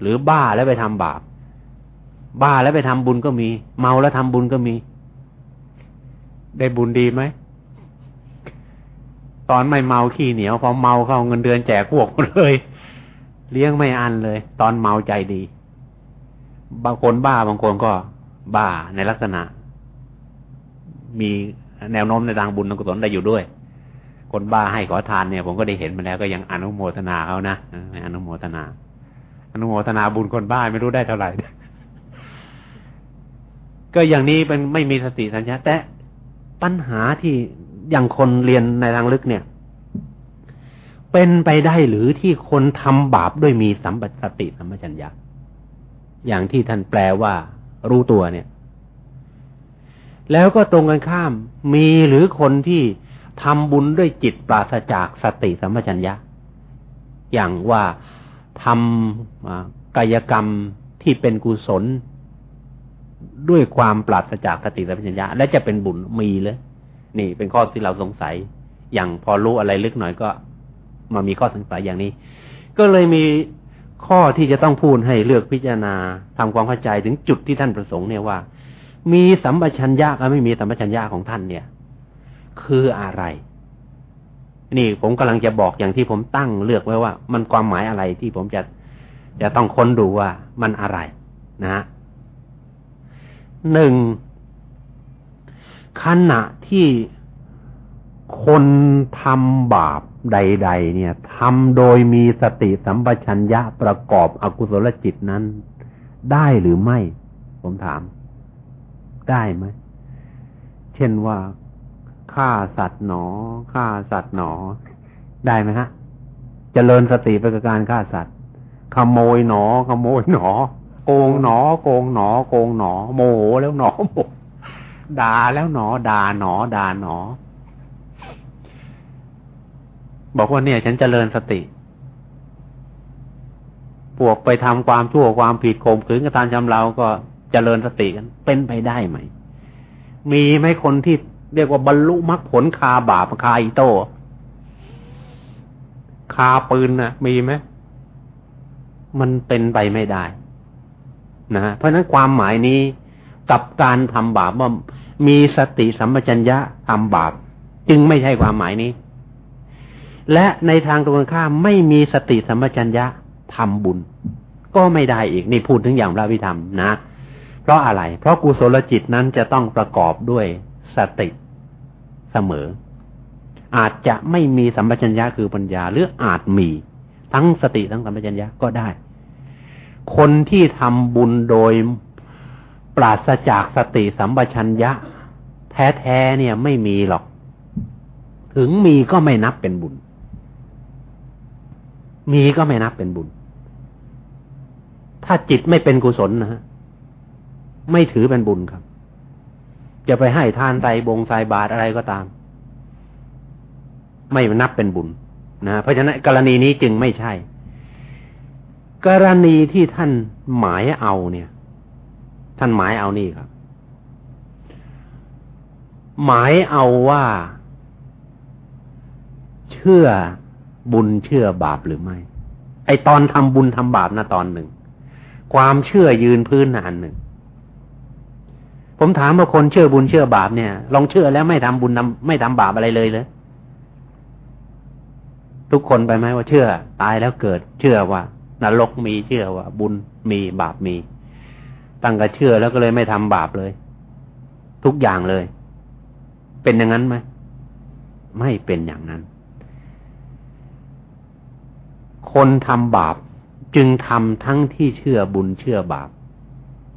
หรือบ้าแล้วไปทำบาป บ้าแล้วไปทำบุญก็มี เมาแล้วทำบุญก็มี ได้บุญดีไหม ตอนไม่เมาขี้เหนียวพอเมาเข้าเงินเดือนแจกพวกเลย เลี้ยงไม่อันเลย ตอนเมาใจดี บางคนบ้าบางคนก็ บ้าในลักษณะ มีแนวโน้มในทางบุญทางกุศลได้อยู่ด้วย คนบ้าให้ขอทานเนี่ย ผมก็ได้เห็นมาแล้วก็ยังอนุโมทนาเขานะอนุโมทนา อนุโมทนาบุญคนบ้าไม่รู้ได้เท่าไหร่ ก็อย่างนี้เป็นไม่มีสติสัญญาแต่ปัญหาที่อย่างคนเรียนในทางลึกเนี่ย เป็นไปได้หรือที่คนทำบาปด้วยมีสัมปสติสัมปชัญญะอย่างที่ท่านแปลว่า รู้ตัวเนี่ย แล้วก็ตรงกันข้ามมีหรือคนที่ทำบุญด้วยจิตปราศจากสติสัมปชัญญะอย่างว่าทำกายกรรมที่เป็นกุศล ด้วยความปราศจากสติสัมปชัญญะและจะเป็นบุญมีเลยนี่เป็นข้อที่เราสงสัย อย่างพอรู้อะไรลึกหน่อยก็ มามีข้อสงสัยอย่างนี้ ก็เลยมีข้อที่จะต้องพูดให้เลือกพิจารณาทำความเข้าใจถึงจุดที่ท่านประสงค์เนี่ยว่า มีสัมปชัญญะกับไม่มีสัมปชัญญะของท่านเนี่ย คืออะไร นี่ผมกำลังจะบอกอย่างที่ผมตั้งเลือกไว้ว่า มันความหมายอะไรที่ผมจะจะต้องค้นดูว่ามันอะไรนะฮะ หนึ่งขณะที่คนทำบาปใด ๆ เนี่ยทำโดยมีสติสัมปชัญญะประกอบอกุศลจิตนั้น ได้หรือไม่ ผมถาม ได้ไหม เช่นว่าฆ่าสัตว์หนอฆ่าสัตว์หนอ ได้ไหมฮะจเจริญสติไปกับการฆ่าสัตว์ ขโมยหนอ ขโมยหนอ โกงหนอ โกงหนอ โกงหนอ โมโหแล้วหนอโมด่าแล้วหนอด่าหนอด่าหนอ บอกว่าเนี่ย ฉันเจริญสติพวกไปทำความชั่วความผิดโกมขืนกระทานชำเราก็เจริญสติกัน เป็นไปได้ไหม มีไหมคนที่เรียกว่าบรรลุมรรคผลคาบาปคาอิโต้คาปืนนะมีไหมมันเป็นไปไม่ได้ นะฮะเพราะฉะนั้นความหมายนี้กับการทำบาปว่ามีสติสัมปชัญญะทำบาป จึงไม่ใช่ความหมายนี้ และในทางตรงข้ามไม่มีสติสัมปชัญญะทำบุญ ก็ไม่ได้อีกนี่พูดถึงอย่างพระวิธรรมนะ เพราะอะไร เพราะกุศลจิตนั้นจะต้องประกอบด้วยสติเสมอ อาจจะไม่มีสัมปชัญญะคือปัญญาหรืออาจมีทั้งสติทั้งสัมปชัญญะก็ได้ คนที่ทำบุญโดยปราศจากสติสัมปชัญญะ แท้ๆเนี่ยไม่มีหรอก ถึงมีก็ไม่นับเป็นบุญ มีก็ไม่นับเป็นบุญ ถ้าจิตไม่เป็นกุศลนะฮะไม่ถือเป็นบุญครับ จะไปให้ทานไตบงสายบาทอะไรก็ตาม ไม่นับเป็นบุญนะเพราะฉะนั้นกรณีนี้จึงไม่ใช่ กรณีที่ท่านหมายเอาเนี่ย ท่านหมายเอานี่ครับ หมายเอาว่า เชื่อบุญเชื่อบาปหรือไม่ ไอตอนทำบุญทำบาปนะตอนหนึ่ง ความเชื่อยืนพื้นนะอันหนึ่ง ผมถามว่าคนเชื่อบุญเชื่อบาปเนี่ย ลองเชื่อแล้วไม่ทำบุญทำไม่ทำบาปอะไรเลยเลยทุกคนไปไหมว่าเชื่อ ตายแล้วเกิด เชื่อว่า นรกมีเชื่อว่า บุญมีบาปมี ตั้งแต่เชื่อแล้วก็เลยไม่ทำบาปเลย ทุกอย่างเลย เป็นอย่างนั้นไหมไม่เป็นอย่างนั้น คนทำบาปจึงทำทั้งที่เชื่อบุญเชื่อบาป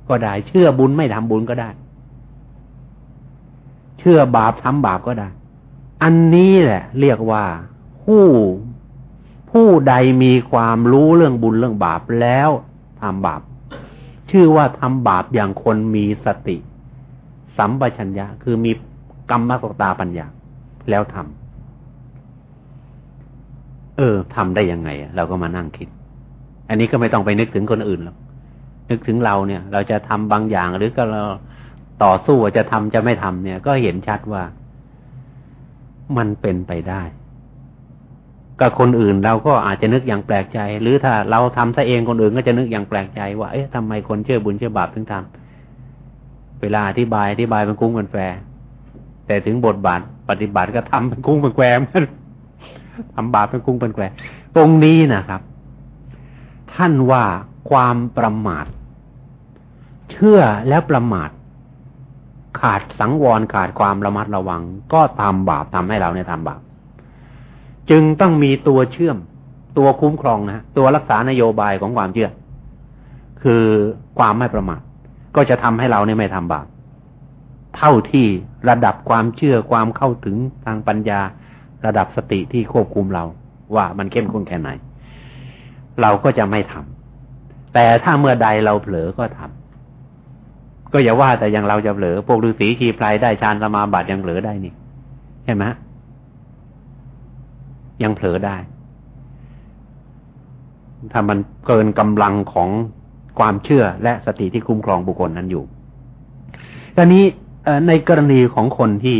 ก็ได้เชื่อบุญไม่ทำบุญก็ได้ เชื่อบาปทำบาปก็ได้ อันนี้แหละ เรียกว่าผู้ ผู้ใดมีความรู้เรื่องบุญเรื่องบาปแล้วทำบาป ชื่อว่าทำบาปอย่างคนมีสติ สัมปชัญญะคือมีกรรมสตาปัญญาแล้วทำเออทำได้ยังไงเราก็มานั่งคิด อันนี้ก็ไม่ต้องไปนึกถึงคนอื่นหรอกนึกถึงเราเนี่ย เราจะทำบางอย่างหรือก็เราต่อสู้จะทำจะไม่ทำเนี่ย ก็เห็นชัดว่ามันเป็นไปได้ กับคนอื่นเราก็อาจจะนึกอย่างแปลกใจ หรือถ้าเราทำซะเองคนอื่นก็จะนึกอย่างแปลกใจ ว่าเอ๊ะทำไมคนเชื่อบุญเชื่อบาปถึงทำเวลาอธิบายอธิบายเป็นกุ้งเป็นแฟแต่ถึงบทบาทปฏิบัติก็ทำเป็นกุ้งเป็นแควมันทำบาปเป็นกุ้งเป็นแควตรงนี้นะครับ ท่านว่าความประมาท เชื่อแล้วประมาท ขาดสังวรขาดความระมัดระวัง ก็ทำบาปทำให้เราเนี่ยทำบาป จึงต้องมีตัวเชื่อม ตัวคุ้มครองนะตัวรักษานโยบายของความเชื่อ คือความไม่ประมาทก็จะทำให้เราเนี่ยไม่ทำบาปเท่าที่ระดับความเชื่อความเข้าถึงทางปัญญา ระดับสติที่ควบคุมเรา ว่ามันเข้มข้นแค่ไหน เราก็จะไม่ทำแต่ถ้าเมื่อใดเราเผลอก็ทำก็อย่าว่าแต่ยังเราจะเผลอพวกฤาษีชีพลายได้ฌานสมาบัติยังเผลอได้นี่ใช่ไหม ยังเผลอได้ ถ้ามันเกินกำลังของความเชื่อและสติที่คุ้มครองบุคคลนั้นอยู่ตอนนี้ในกรณีของคนที่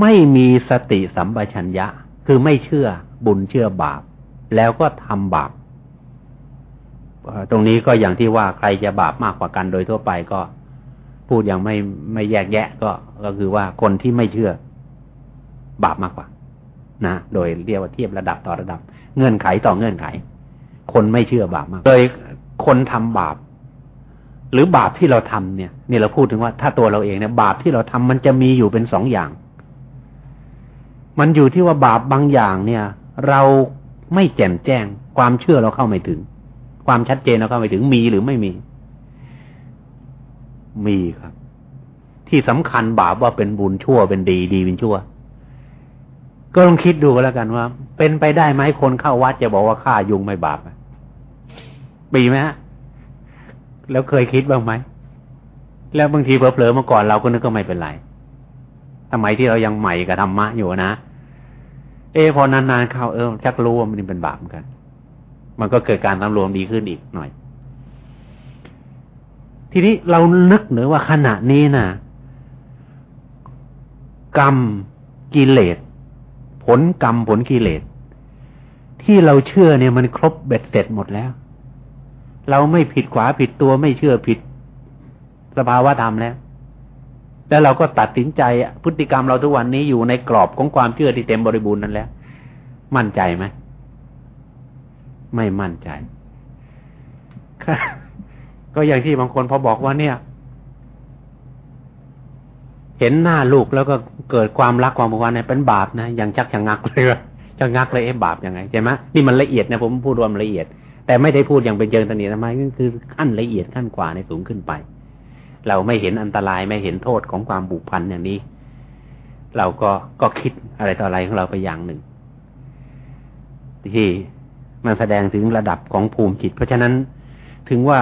ไม่มีสติสัมปชัญญะ คือไม่เชื่อบุญเชื่อบาป แล้วก็ทำบาปตรงนี้ก็อย่างที่ว่าใครจะบาปมากกว่ากันโดยทั่วไปก็ พูดอย่างไม่ไม่แยกแยะก็ก็คือว่าคนที่ไม่เชื่อบาปมากกว่า นะโดยเรียกว่าเทียบระดับต่อระดับ เงื่อนไขต่อเงื่อนไข คนไม่เชื่อบาปมากโดยคนทำบาป หรือบาปที่เราทำเนี่ยนี่เราพูดถึงว่าถ้าตัวเราเองเนี่ยบาปที่เราทำมันจะมีอยู่เป็นสองอย่าง มันอยู่ที่ว่าบาปบางอย่างเนี่ย เราไม่แจ่มแจ้ง ความเชื่อเราเข้าไม่ถึง ความชัดเจนเราเข้าไม่ถึงมีหรือไม่มี มีครับ ที่สำคัญบาปว่าเป็นบุญชั่วเป็นดีดีเป็นชั่ว ก็ลองคิดดูแล้วกันว่า เป็นไปได้ไหมคนเข้าวัดจะบอกว่าฆ่ายุงไม่บาปมีไหมฮะแล้วเคยคิดบ้างไหม แล้วบางทีเผลอๆมาก่อนเราก็นึกก็ไม่เป็นไรทำไมที่เรายังใหม่กับธรรมะอยู่นะ เอพอนานๆเข้าเออชักรู้ว่ามันเป็นบาปเหมือนกัน มันก็เกิดการสำรวมดีขึ้นอีกหน่อย ทีนี้เรานึกเหรือว่าขณะนี้นะ่ะ กรรมกิเลส ผลกรรมผลกิเลส ที่เราเชื่อเนี่ยมันครบเบ็ดเสร็จหมดแล้ว เราไม่ผิดขวาผิดตัวไม่เชื่อผิดสภาวะธรรมแล้วแล้วเราก็ตัดสินใจพฤติกรรมเราทุกวันนี้อยู่ในกรอบของความเชื่อที่เต็มบริบูรณ์นั้นแล้ว มั่นใจไหมไม่มั่นใจ ก็อย่างที่บางคนพอบอกว่าเนี่ย เห็นหน้าลูกแล้วก็เกิดความรักความผูกพันเนี่ยเป็นบาปนะอย่างชักชังงักเลยจะงักเลยเอ๊ะบาปยังไงใช่ไหมนี่มันละเอียดนะผมพูดรวมละเอียด แต่ไม่ได้พูดอย่างเป็นเชิงตนีทำไมก็คือขั้นละเอียดขั้นกว่าในสูงขึ้นไป เราไม่เห็นอันตรายไม่เห็นโทษของความผูกพันอย่างนี้ เราก็ก็คิดอะไรต่ออะไรของเราไปอย่างหนึ่งที่มันแสดงถึงระดับของภูมิจิต เพราะฉะนั้นถึงว่า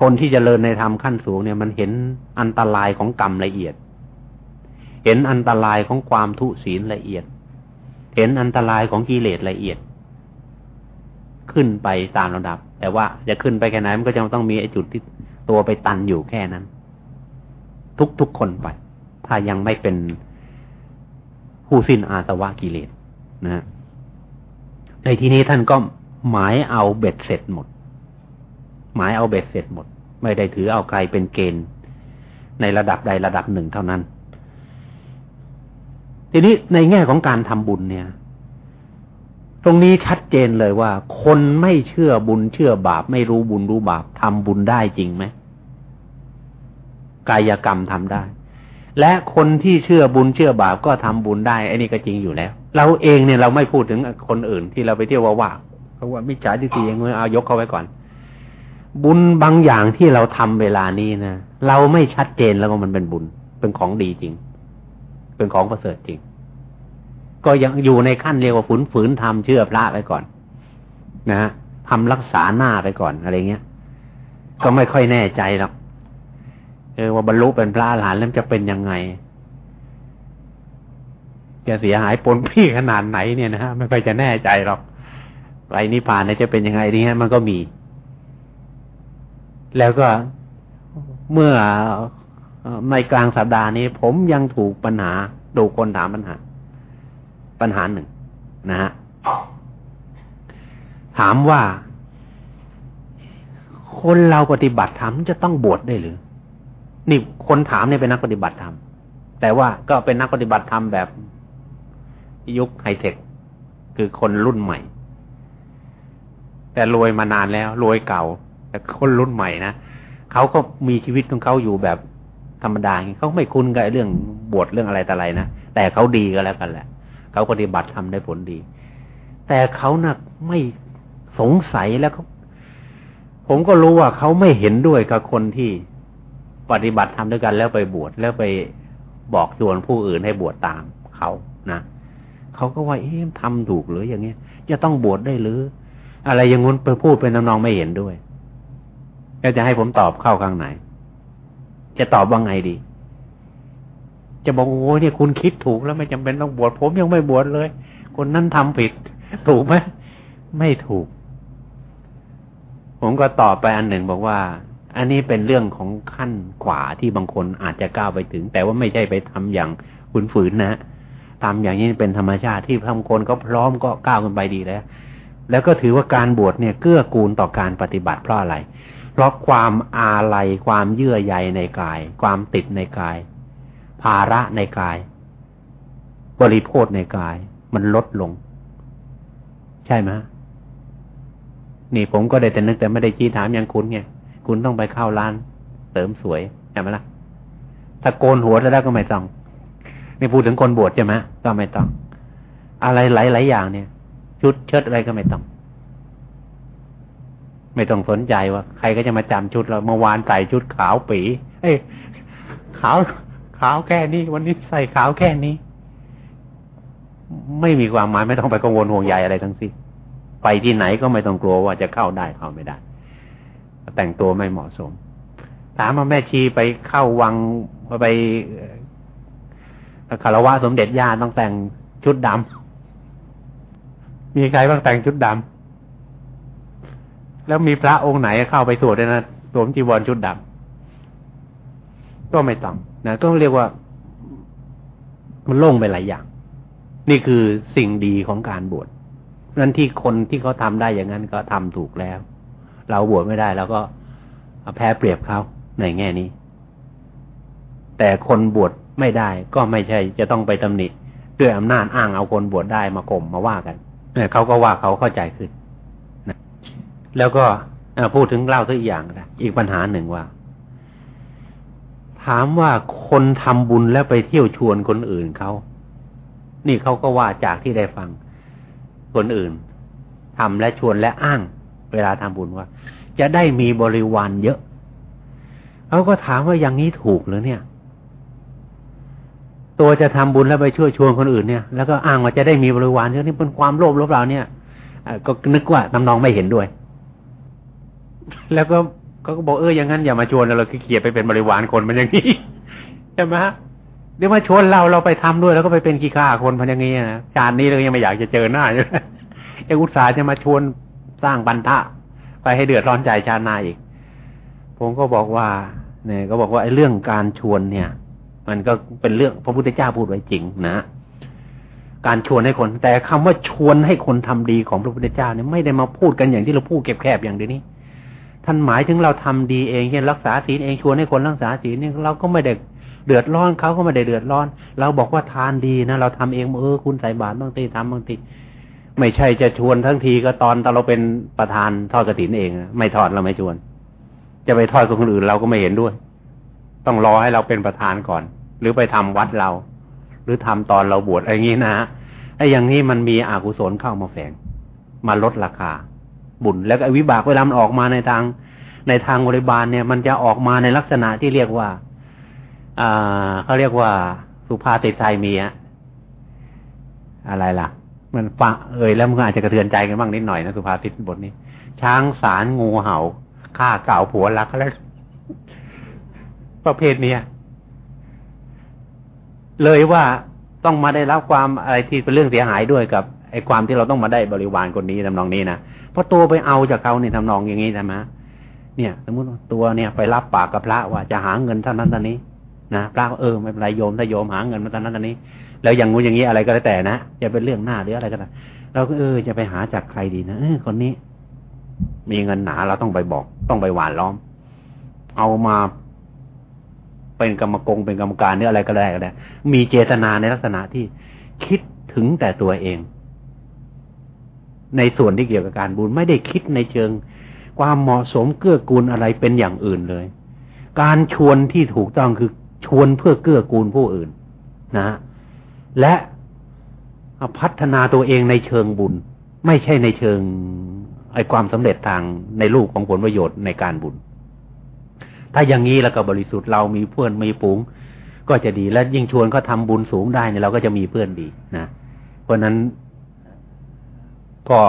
คนที่จเจริญในธรรมขั้นสูงเนี่ยมันเห็นอันตรายของกรรมละเอียด เห็นอันตรายของความทุศีลละเอียด เห็นอันตรายของกิเลสละเอียด ขึ้นไปตามลำดับ แต่ว่าจะขึ้นไปแค่ไหนมันก็จะต้องมีไอ้จุดที่ตัวไปตันอยู่แค่นั้น ทุกๆคนไป ถ้ายังไม่เป็นผู้สิ้นอาสวะกิเลสนะในที่นี้ท่านก็หมายเอาเบ็ดเสร็จหมด หมายเอาเบ็ดเสร็จหมด ไม่ได้ถือเอาใครเป็นเกณฑ์ ในระดับใดระดับหนึ่งเท่านั้น ทีนี้ในแง่ของการทำบุญเนี่ย ตรงนี้ชัดเจนเลยว่า คนไม่เชื่อบุญเชื่อบาป ไม่รู้บุญรู้บาปทำบุญได้จริงไหมกายกรรมทำได้ และคนที่เชื่อบุญเชื่อบาปก็ทำบุญได้ไอ้นี่ก็จริงอยู่แล้ว เราเองเนี่ยเราไม่พูดถึงคนอื่นที่เราไปเที่ยวว่าว่าเขาว่ามิจฉาทิฏฐิเองเอายกเขาไว้ก่อน บุญบางอย่างที่เราทำเวลานี้นะเราไม่ชัดเจนแล้วว่ามันเป็นบุญ เป็นของดีจริง เป็นของประเสริฐจริง ก็ยังอยู่ในขั้นเรียกว่าฝืนฝืนทำเชื่อพระไปก่อน นะฮะทำรักษาหน้าไปก่อนอะไรเงี้ย ก็ไม่ค่อยแน่ใจหรอกเออว่าบรรลุเป็นพระอรหันต์แล้วจะเป็นยังไงจะเสียหายปนพี่ขนาดไหนเนี่ยนะฮะไม่ค่อยจะแน่ใจหรอกไปนิพพานเนี่ยจะเป็นยังไงนี่ฮะมันก็มี แล้วก็เมื่อในกลางสัปดาห์นี้ ผมยังถูกปัญหาดูคนถามปัญหา ปัญหาหนึ่งนะฮะถามว่า คนเราปฏิบัติธรรมจะต้องบวชได้หรือ นี่คนถามเนี่ยเป็นนักปฏิบัติธรรมแต่ว่าก็เป็นนักปฏิบัติธรรมแบบยุคไฮเทคคือคนรุ่นใหม่ แต่รวยมานานแล้วรวยเก่า แต่คนรุ่นใหม่นะเขาก็มีชีวิตของเขาอยู่แบบธรรมดาเขาไม่คุ้นกับเรื่องบวชเรื่องอะไรแต่อะไรนะแต่เขาดีก็แล้วกันแหละเขาปฏิบัติทำได้ผลดี แต่เขานะ่ะไม่สงสัยแล้วผมก็รู้ว่าเขาไม่เห็นด้วยกับคนที่ปฏิบัติทำด้วยกันแล้วไปบวชแล้วไปบอกชวนผู้อื่นให้บวชตามเขานะเขาก็ว่าเอ๊ะทำถูกหรืออย่างเงี้ยจะต้องบวชได้หรือ อะไรอย่างงู้นไปพูดเป็นน้องๆไม่เห็นด้วย ก็จะให้ผมตอบเข้าข้างไหน จะตอบว่าไงดี จะบอกโอ้เนี่ยคุณคิดถูกแล้วไม่จำเป็นต้องบวชผมยังไม่บวชเลย คนนั้นทำผิด ถูกไหมไม่ถูก ผมก็ตอบไปอันหนึ่งบอกว่า อันนี้เป็นเรื่องของขั้นขวาที่บางคนอาจจะก้าวไปถึง แต่ว่าไม่ใช่ไปทำอย่างฝืนฝืนนะทำอย่างนี้เป็นธรรมชาติที่บางคนก็พร้อมก็ก้าวกันไปดีแล้ว แล้วก็ถือว่าการบวชเนี่ยเกื้อกูลต่อการปฏิบัติเพราะอะไร เพราะความอาลัยความเยื่อใยในกาย ความติดในกาย ภาระในกาย บริโภคในกาย มันลดลง ใช่ไหมนี่ผมก็ได้แต่นึกแต่ไม่ได้ชี้ถามอย่างคุณไงคุณต้องไปเข้าร้านเสริมสวยใช่ไหมล่ะถ้าโกนหัวแล้วก็ไม่ต้องนี่พูดถึงคนบวชใช่ไหมก็ไม่ต้อง อะไรหลายๆอย่างเนี่ย ชุดเชิดอะไรก็ไม่ต้อง ไม่ต้องสนใจว่า ใครก็จะมาจำชุดเราเมื่อวานใส่ชุดขาวปีเอ้ขาวขาวแค่นี้ วันนี้ใส่ขาวแค่นี้ ไม่มีความหมายไม่ต้องไปกังวลห่วงใยอะไรทั้งสิ้นไปที่ไหนก็ไม่ต้องกลัวว่าจะเข้าได้เข้าไม่ได้ แต่งตัวไม่เหมาะสม ถามมาแม่ชีไปเข้าวังไปคารวะสมเด็จย่าต้องแต่งชุดดำมีใครบ้างแต่งชุดดำ แล้วมีพระองค์ไหนเข้าไปสวดด้วยนะสวมจีวรชุดดำก็ไม่ต้องนะก็เรียกว่า มันโล่งไปหลายอย่าง นี่คือสิ่งดีของการบวชนั้นที่คนที่เขาทาได้อย่างนั้นก็ทำถูกแล้ว เราบวชไม่ได้แล้วก็แพ้เปรียบเขาในแง่นี้ แต่คนบวชไม่ได้ ก็ไม่ใช่จะต้องไปตำหนิด้วยอำนาจอ้างเอาคนบวชได้มาข่มมาว่ากันเนี่ยเขาก็ว่าเขาเข้าใจขึ้น แล้วก็พูดถึงเล่าตัวอย่างนะอีกปัญหาหนึ่งว่า ถามว่าคนทำบุญแล้วไปเที่ยวชวนคนอื่นเขานี่เขาก็ว่าจากที่ได้ฟังคนอื่นทำและชวนและอ้าง เวลาทำบุญว่า จะได้มีบริวารเยอะเขาก็ถามว่าอย่างนี้ถูกหรือเนี่ย ตัวจะทำบุญแล้วไปช่วยชวนคนอื่นเนี่ยแล้วก็อ้างว่าจะได้มีบริวารเยอะนี่เป็นความโลภหรือเปล่าเนี่ยก็นึกว่าน้ำนองไม่เห็นด้วย แล้วก็เขาก็บอกเอออย่างนั้นอย่ามาชวนเราขี้เกียจไปเป็นบริวารคนมันอย่างนี้ใช่ไหมฮะเดี๋ยวมาชวนเราเราไปทำด้วยแล้วก็ไปเป็นขี้ข้าคนมันอย่างนี้นะชาตินี้เรายังไม่อยากจะเจอหน้าอยู่ไอ้อุตสาจะมาชวนสร้างบันทะไปให้เดือดร้อนใจชาติหน้าอีก ผมก็บอกว่า เนี่ย ก็บอกว่าไอ้เรื่องการชวนเนี่ย มันก็เป็นเรื่องพระพุทธเจ้าพูดไว้จริงนะการชวนให้คน แต่คำว่าชวนให้คนทำดีของพระพุทธเจ้าเนี่ยไม่ได้มาพูดกันอย่างที่เราพูดเก็บแคบอย่างเดียวนี้ ท่านหมายถึงเราทำดีเองเช่นรักษาศีลเองชวนให้คนรักษาศีลนี่เราก็ไม่ได้เดือดร้อนเขาก็ไม่ได้เดือดร้อน เราบอกว่าทานดีนะเราทำเองเออคุณใส่บาตรบางทีทำบางทีไม่ใช่จะชวนทั้งทีก็ตอนตอนเราเป็นประธานทอดกระถินเองไม่ทอดเราไม่ชวน จะไปทอดกับคนอื่นเราก็ไม่เห็นด้วย ต้องรอให้เราเป็นประธานก่อน หรือไปทำวัดเรา หรือทำตอนเราบวชอะไรอย่างนี้นะฮะไอ้อย่างนี้มันมีอกุศลเข้ามาแฝง มาลดราคา บุญ แล้วก็วิบากเวลามันออกมาในทาง ในทางบริบาลเนี่ย มันจะออกมาในลักษณะที่เรียกว่า อ่าเขาเรียกว่า สุภาษิไทยมีอะอะไรล่ะ มันฟังเอ่ยแล้วมันอาจจะกระเทือนใจกันบ้างนิดหน่อยนะสุภาษิตบทนี้ ช้างสารงูเห่าฆ่าเก่าผัวรักแล้วประเภทเนี้ยเลยว่าต้องมาได้รับความอะไรที่เป็นเรื่องเสียหายด้วยกับ อ้ความที่เราต้องมาได้บริวารคนนี้ทำนองนี้นะเพราะตัวไปเอาจากเขาเนี่ยทำนองอย่างนี้ใช่ไหมเนี่ย สมมติตัวเนี่ยไปรับปากกับพระว่าจะหาเงินเท่านั้นเท่านี้นะพระเออไม่เป็นไรโยมถ้าโยมหาเงินมาเท่านั้นเท่านี้ แล้วอย่างงูอย่างนี้อะไรก็แล้วแต่นะจะเป็นเรื่องหน้าหรืออะไรก็ได้เราก็เออจะไปหาจากใครดีนะเออคนนี้ มีเงินหนาเราต้องไปบอก ต้องไปหวานล้อม เอามาเป็นกรรมกงเป็นกรรมการหรืออะไรก็ได้ก็ได้มีเจตนาในลักษณะที่คิดถึงแต่ตัวเอง ในส่วนที่เกี่ยวกับการบุญ ไม่ได้คิดในเชิง ความเหมาะสมเกื้อกูลอะไรเป็นอย่างอื่นเลย การชวนที่ถูกต้องคือชวนเพื่อเกื้อกูลผู้อื่นนะ และพัฒนาตัวเองในเชิงบุญ ไม่ใช่ในเชิงไอความสำเร็จทางในรูปของผลประโยชน์ในการบุญ ถ้าอย่างนี้แล้วก็บริสุทธิ์เรามีเพื่อนมีฝูงก็จะดีและยิ่งชวนเขาทาบุญสูงได้เนี่ยเราก็จะมีเพื่อนดีนะ เพราะนั้น ก็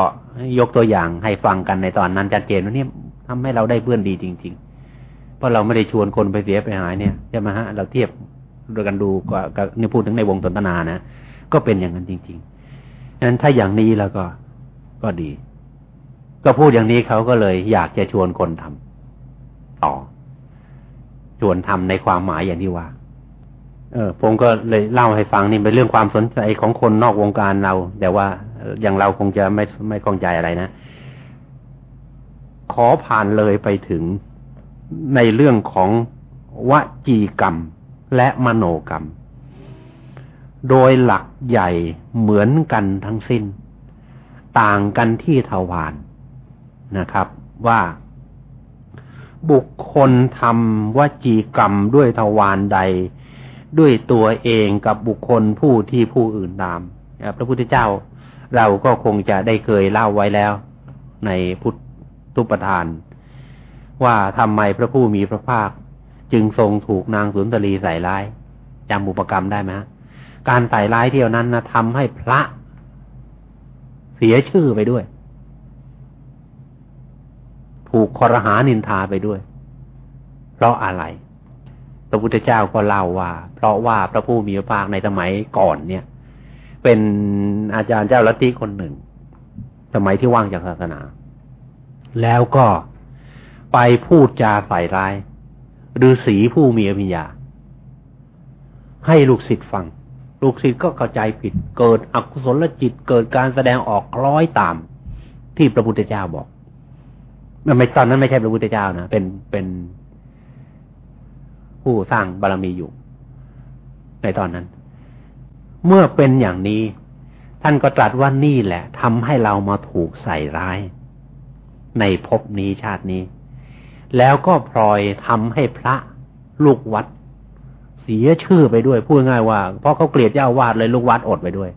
ยกตัวอย่างให้ฟังกันในตอนนั้นจัดเจนว่านี่ทำให้เราได้เพื่อนดีจริง ๆ เพราะเราไม่ได้ชวนคนไปเสียไปหายเนี่ยใช่ไหมฮะเราเทียบดูกันดูก็นี่พูดถึงในวงสนทนานะก็เป็นอย่างนั้นจริงๆนั้นถ้าอย่างนี้แล้วก็ก็ดี ก็พูดอย่างนี้เขาก็เลย อยากจะชวนคนทำต่อ ชวนทำในความหมายอย่างที่ว่า เออผมก็เลยเล่าให้ฟังนี่เป็นเรื่องความสนใจของคนนอกวงการเรา แต่ว่าอย่างเราคงจะไม่ไม่คล่องใจอะไรนะ ขอผ่านเลยไปถึงในเรื่องของวจีกรรมและมโนกรรม โดยหลักใหญ่เหมือนกันทั้งสิ้น ต่างกันที่ทวารนะครับ ว่าบุคคลทำวจีกรรมด้วยทวารใด ด้วยตัวเองกับบุคคลผู้ที่ผู้อื่นตามพระพุทธเจ้าเราก็คงจะได้เคยเล่าไว้แล้วในพุทธุปทาน ว่าทำไมพระผู้มีพระภาค จึงทรงถูกนางสุนทรีใส่ร้ายจำบุปกรรมได้ไหมการใส่ร้ายเที่ยวนั้นนะทำให้พระเสียชื่อไปด้วย ถูกคอรหานินทาไปด้วย เพราะอะไร พระพุทธเจ้าก็เล่าว่า เพราะว่าพระผู้มีพระภาคในสมัยก่อนเนี่ย เป็นอาจารย์เจ้าลัทธิคนหนึ่ง สมัยที่ว่างจากศาสนา แล้วก็ไปพูดจาใส่ร้ายฤาษีผู้มีอภิญญา ให้ลูกศิษย์ฟัง ลูกศิษย์ก็เข้าใจผิด เกิดอกุศลจิตเกิดการแสดงออกคล้อยตาม ที่พระพุทธเจ้าบอกไม่ตอนนั้นไม่ใช่พระพุทธเจ้านะเป็นเป็น ผู้สร้างบารรมีอยู่ ในตอนนั้น เมื่อเป็นอย่างนี้ ท่านก็ตรัสว่านี่แหละทำให้เรามาถูกใส่ร้าย ในภพนี้ชาตินี้ แล้วก็พลอยทำให้พระลูกวัด เสียชื่อไปด้วย พูดง่ายว่าเพราะเขาเกลียดเจ้าวาดเลยลูกวัดอดไปด้วย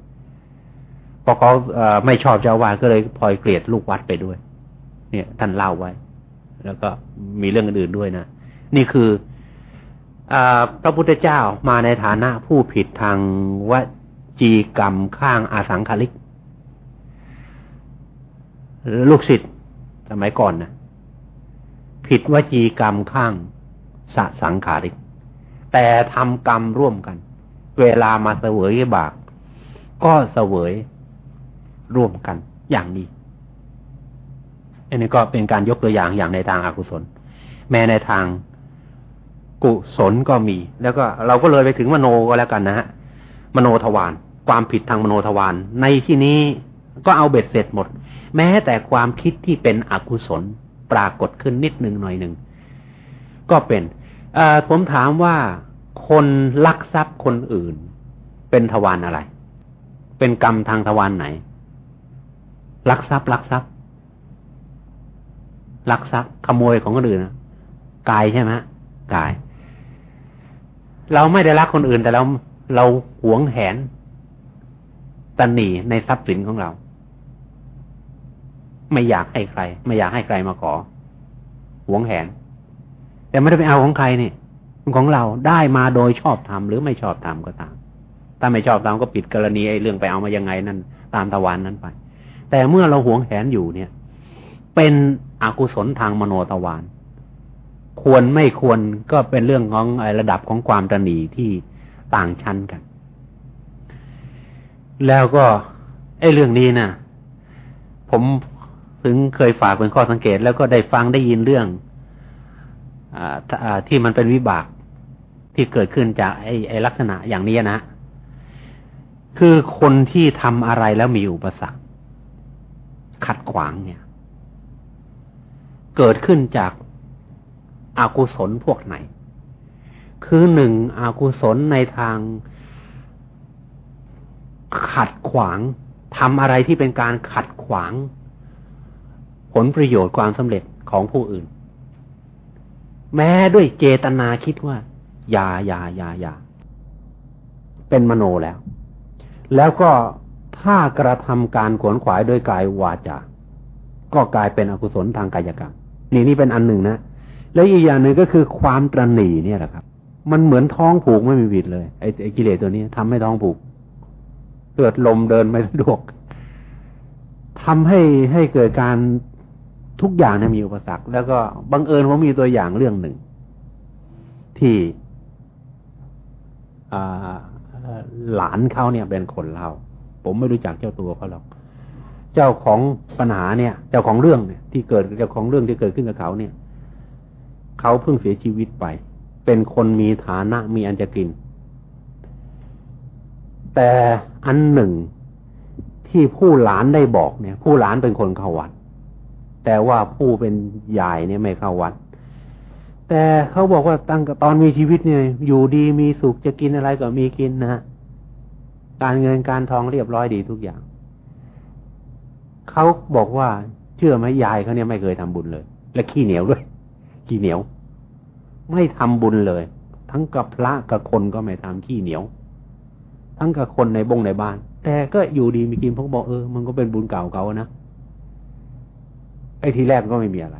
เพราะเขาไม่ชอบเจ้าวาดก็เลยพลอยเกลียดลูกวัดไปด้วย เนี่ย ท่านเล่าไว้ แล้วก็มีเรื่องอื่นด้วยนะ นี่คือ พระพุทธเจ้ามาในฐานะผู้ผิดทางวจีกรรมข้างอาสังคาริก ลูกศิษย์สมัยก่อนนะผิดวจีกรรมข้างสสังขาริก แต่ทำกรรมร่วมกัน เวลามาเสวยบาก ก็เสวยร่วมกันอย่างนี้ อันนี้ก็เป็นการยกตัวอย่างอย่างในทางอากุศล แม้ในทาง กุศลก็มี แล้วก็เราก็เลยไปถึงมโนก็แล้วกันนะฮะมโนทวารความผิดทางมโนทวารในที่นี้ก็เอาเบ็ดเสร็จหมด แม้แต่ความคิดที่เป็นอกุศลปรากฏขึ้นนิดหนึ่งหน่อยหนึ่งก็เป็นผมถามว่าคนลักทรัพย์คนอื่น เป็นทวารอะไร เป็นกรรมทางทวารไหน ลักทรัพย์ลักทรัพย์ลักทรัพย์ขโมยของคนอื่นกายใช่ไหมกาย เราไม่ได้รักคนอื่นแต่เราเราหวงแหนตันหนีในทรัพย์สินของเรา ไม่อยากให้ใคร ไม่อยากให้ใครมาขอ หวงแหน แต่ไม่ได้ไปเอาของใครนี่ของเราได้มาโดยชอบทำหรือไม่ชอบทำก็ตาม ถ้าไม่ชอบทำก็ปิดกรณีไอ้เรื่องไปเอามายังไงนั่นตามตะวันนั้นไป แต่เมื่อเราหวงแหนอยู่เนี่ย เป็นอกุศลทางมโนตวาน ควรไม่ควรก็เป็นเรื่องของระดับของความตนีที่ต่างชั้นกัน แล้วก็ไอ้เรื่องนี้นะผมถึงเคยฝากเป็นข้อสังเกต แล้วก็ได้ฟังได้ยินเรื่องอที่มันเป็นวิบากที่เกิดขึ้นจากไอ้ไอ้ลักษณะอย่างนี้นะ คือคนที่ทำอะไรแล้วมีอุปสรรคขัดขวางเนี่ย เกิดขึ้นจาก อากุศลพวกไหน คือหนึ่งอากุศลในทางขัดขวางทำอะไรที่เป็นการขัดขวาง ผลประโยชน์ความสำเร็จของผู้อื่น แม้ด้วยเจตนาคิดว่า อย่าอย่าอย่าอย่าเป็นมโนแล้ว แล้วก็ถ้ากระทำการขวนขวายโดยกายวาจาก็กลายเป็นอกุศลทางกายกรรมนี่นี่เป็นอันหนึ่งนะ แล้วอีกอย่างหนึ่งก็คือความตรณีเนี่ยแหละครับ มันเหมือนท้องผูกไม่มีวิดเลยไอ้ไอ้กิเลสตัวนี้ทำให้ท้องผูก เกิดลมเดินไม่สะดวกทำให้ให้เกิดการทุกอย่างเนี่ยมีอุปสรรค แล้วก็บังเอิญผมมีตัวอย่างเรื่องหนึ่ง ที่หลานเขาเนี่ยเป็นคนเล่า ผมไม่รู้จักเจ้าตัวเขาหรอก เจ้าของปัญหาเนี่ย เจ้าของเรื่องเนี่ยที่เกิดเจ้าของเรื่องที่เกิดขึ้นกับเขาเนี่ย เขาเพิ่งเสียชีวิตไป เป็นคนมีฐานะมีอันจะกิน แต่อันหนึ่งที่ผู้หลานได้บอกเนี่ย ผู้หลานเป็นคนเข้าวัด แต่ว่าผู้เป็นยายเนี่ยไม่เข้าวัด แต่เขาบอกว่าตั้งตอนมีชีวิตเนี่ย อยู่ดีมีสุขจะกินอะไรก็มีกินนะการเงินการทองเรียบร้อยดีทุกอย่าง เขาบอกว่าเชื่อไหมยายเขาเนี่ยไม่เคยทำบุญเลย และขี้เหนียวด้วย ขี้เหนียว ไม่ทำบุญเลย ทั้งกับพระกับคนก็ไม่ทำขี้เหนียว ทั้งกับคนในบงในบ้าน แต่ก็อยู่ดีมีกินพวกบอกเออมันก็เป็นบุญเก่าเขานะไอ้ทีแรกก็ไม่มีอะไร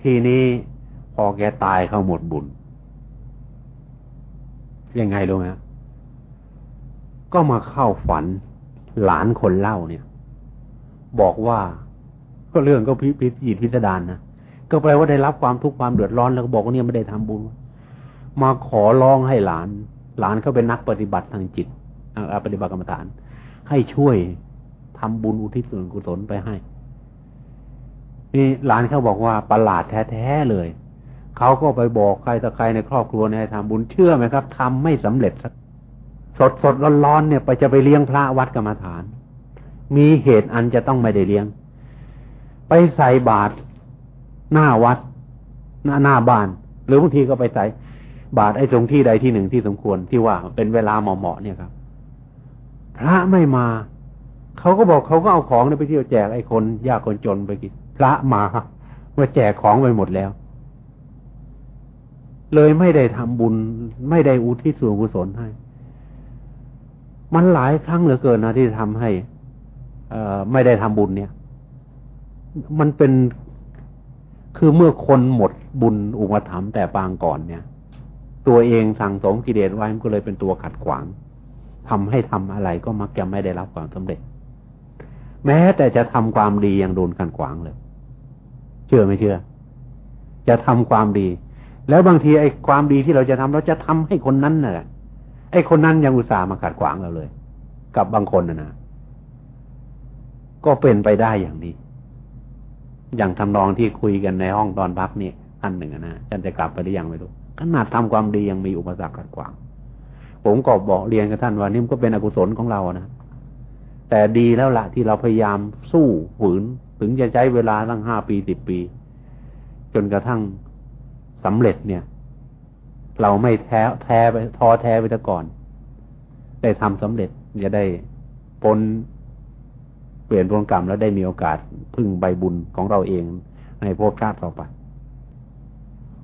ทีนี้พอแกตายเขาหมดบุญยังไงรู้ไหมก็มาเข้าฝันหลานคนเล่าเนี่ย บอกว่าก็เรื่องก็พิพิจิตพิสดารนะ ก็แปลว่าได้รับความทุกข์ความเดือดร้อนแล้วก็บอกว่าเนี่ยไม่ได้ทำบุญ มาขอร้องให้หลาน หลานเขาเป็นนักปฏิบัติทางจิตปฏิบัติกรรมฐาน ให้ช่วยทำบุญอุทิศส่วนกุศลไปให้นี่หลานเขาบอกว่าประหลาดแท้ๆเลยเขาก็ไปบอกใครต่อใครในครอบครัวให้ทำบุญเชื่อไหมครับทำไม่สำเร็จสักสดสดร้อนๆเนี่ย ไปจะไปเลี้ยงพระวัดกรรมฐาน มีเหตุอันจะต้องไม่ได้เลี้ยง ไปใส่บาตร หน้าวัด หน้าหน้าบ้าน หรือบางทีก็ไปใส่บาตรไอ้ตรงที่ใดที่หนึ่งที่สมควรที่ว่าเป็นเวลาเหมาะๆเนี่ยครับ พระไม่มาเขาก็บอกเขาก็เอาของไปเที่ยวแจกไอ้คนยากคนจนไปกินพระมาว่าแจกของไปหมดแล้ว เลยไม่ได้ทำบุญ ไม่ได้อุทิศส่วนกุศลให้ มันหลายครั้งเหลือเกินนะที่ทำให้เอไม่ได้ทำบุญเนี่ย มันเป็น คือเมื่อคนหมดบุญอุปถัมภ์แต่ปางก่อนเนี่ย ตัวเองสั่งสมกิเลสไว้มันก็เลยเป็นตัวขัดขวางทำให้ทำอะไรก็มักจะไม่ได้รับความสำเร็จ แม้แต่จะทำความดียังโดนขัดขวางเลย เชื่อไม่เชื่อ จะทำความดี แล้วบางทีไอ้ความดีที่เราจะทำเราจะทำให้คนนั้นน่ะไอ้คนนั้นยังอุตส่าห์มาขัดขวางเราเลย กับบางคนนะนะก็เป็นไปได้อย่างนี้ อย่างทำนองที่คุยกันในห้องตอนพักนี่อันหนึ่งนะฉันจะกลับไปหรือยังไม่รู้ขนาดทำความดียังมีอุปสรรคขัดขวางผมก็บอกเรียนกับท่านว่านี่มันก็เป็นอกุศลของเรานะแต่ดีแล้วละที่เราพยายามสู้ฝืนถึงจะใช้เวลาตั้งห้าปีสิบปี จนกระทั่งสำเร็จเนี่ย เราไม่แท้แท้ไปท้อแท้ไปตะก่อน ได้ทำสำเร็จจะได้พ้น เปลี่ยนพวงกรรมแล้วได้มีโอกาสพึ่งใบบุญของเราเองในภพชาติต่อไป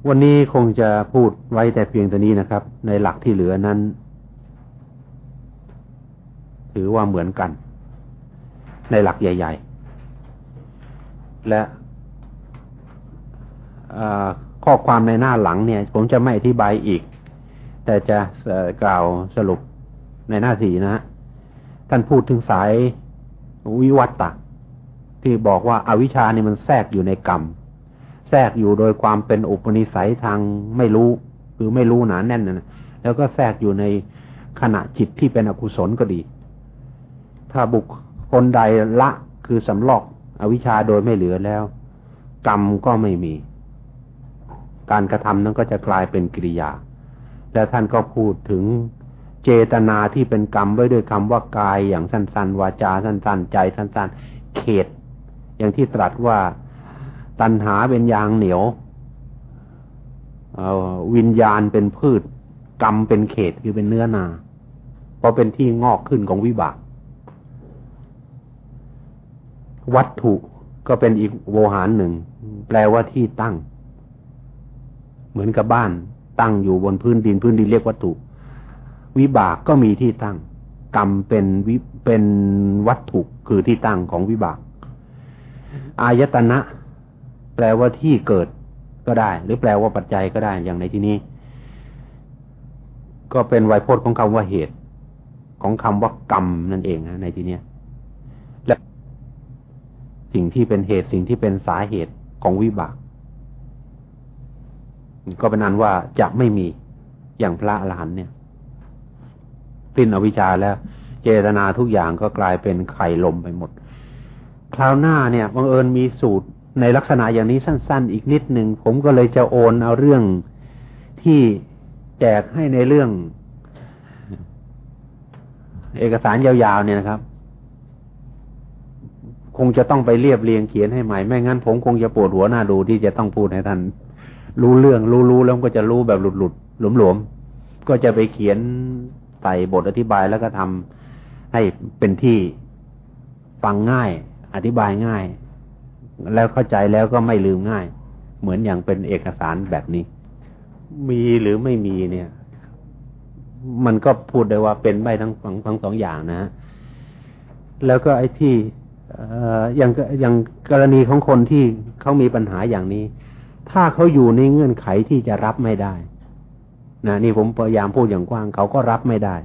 วันนี้คงจะพูดไว้แต่เพียงตัวนี้นะครับ ในหลักที่เหลือนั้น ถือว่าเหมือนกัน ในหลักใหญ่ ๆ และข้อความในหน้าหลังเนี่ย ผมจะไม่อธิบายอีก แต่จะกล่าวสรุปในหน้าสี่นะฮะท่านพูดถึงสาย วิวัตตะที่บอกว่าอาวิชานี่มันแทรกอยู่ในกรรม แทรกอยู่โดยความเป็นอุปนิสัยทางไม่รู้ คือไม่รู้หนาแน่นนะแล้วก็แทรกอยู่ในขณะจิตที่เป็นอกุศลก็ดี ถ้าบุคคลใดละคือสำลอกอวิชชาโดยไม่เหลือแล้ว กรรมก็ไม่มี การกระทำนั้นก็จะกลายเป็นกิริยา แล้วท่านก็พูดถึง เจตนาที่เป็นกรรมไว้ด้วยคำว่ากายอย่างสั้น ๆ วาจาสั้น ๆ ใจสั้น ๆ เขต อย่างที่ตรัสว่าตัณหาเป็นยางเหนียววิญญาณเป็นพืช กรรมเป็นเขตคือเป็นเนื้อนาเพราะเป็นที่งอกขึ้นของวิบาก วัตถุก็เป็นอีกโวหารหนึ่ง แปลว่าที่ตั้ง เหมือนกับบ้านตั้งอยู่บนพื้นดินพื้นดินเรียกวัตถุ วิบากก็มีที่ตั้ง กรรมเป็นวิเป็นวัตถุคือที่ตั้งของวิบาก อายตนะ แปลว่าที่เกิดก็ได้ หรือแปลว่าปัจจัยก็ได้อย่างในที่นี้ ก็เป็นไวยพจน์ของคำว่าเหตุ ของคำว่ากรรมนั่นเองนะในที่นี้และสิ่งที่เป็นเหตุสิ่งที่เป็นสาเหตุของวิบาก ก็เป็นนั้นว่าจะไม่มีอย่างพระอรหันต์เนี่ย สิ้นอวิชชาแล้ว เจตนาทุกอย่างก็กลายเป็นไข่ลมไปหมด คราวหน้าเนี่ยบังเอิญมีสูตรในลักษณะอย่างนี้สั้น ๆ อีกนิดหนึ่งผมก็เลยจะโอนเอาเรื่องที่แจกให้ในเรื่อง เอกสารยาวๆเนี่ยนะครับ คงจะต้องไปเรียบเรียงเขียนให้ใหม่ไม่งั้นผมคงจะปวดหัวหน้าดูที่จะต้องพูดให้ท่านรู้เรื่องรู้รู้แล้วก็จะรู้แบบหลุดหลุดหลวมหลวมก็จะไปเขียน ใส่บทอธิบายแล้วก็ทำให้เป็นที่ฟังง่าย อธิบายง่าย แล้วเข้าใจแล้วก็ไม่ลืมง่าย เหมือนอย่างเป็นเอกสารแบบนี้ มีหรือไม่มีเนี่ย มันก็พูดได้ว่าเป็นไปทั้งทั้งทั้งสองอย่างนะ แล้วก็ไอ้ที่อย่างอย่างกรณีของคนที่เขามีปัญหาอย่างนี้ ถ้าเขาอยู่ในเงื่อนไขที่จะรับไม่ได้ นะนี่ผมพยายามพูดอย่างกว้างเขาก็รับไม่ได้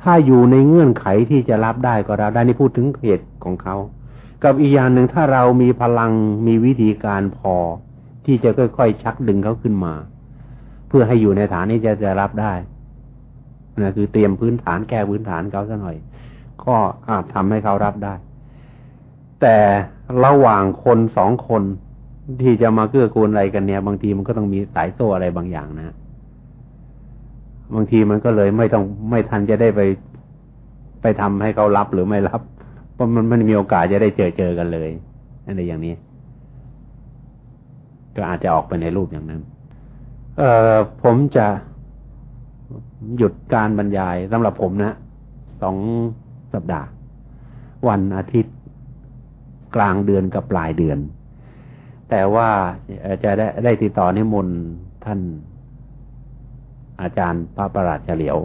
ถ้าอยู่ในเงื่อนไขที่จะรับได้ก็รับได้นี่พูดถึงเหตุของเขา กับอีกอย่างหนึ่งถ้าเรามีพลังมีวิธีการพอ ที่จะค่อยๆชักดึงเขาขึ้นมา เพื่อให้อยู่ในฐานนี้จะจะรับได้นะคือเตรียมพื้นฐานแก้พื้นฐานเขาซะหน่อย ก็อาจทำให้เขารับได้ แต่ระหว่างคนสองคนที่จะมาเกื้อกูลอะไรกันเนี่ย บางทีมันก็ต้องมีสายโซ่อะไรบางอย่างนะ บางทีมันก็เลยไม่ต้องไม่ทันจะได้ไป ไปทำให้เขารับหรือไม่รับ เพราะมันไม่มีโอกาสจะได้เจอเจอกันเลยอะไรอย่างนี้ ก็อาจจะออกไปในรูปอย่างนั้น เอ่อผมจะหยุดการบรรยายสำหรับผมนะสองสัปดาห์ วันอาทิตย์กลางเดือนกับปลายเดือน แต่ว่าจะได้ได้ติดต่อนิมนต์ท่าน อาจารย์พระประหลาดเฉลียว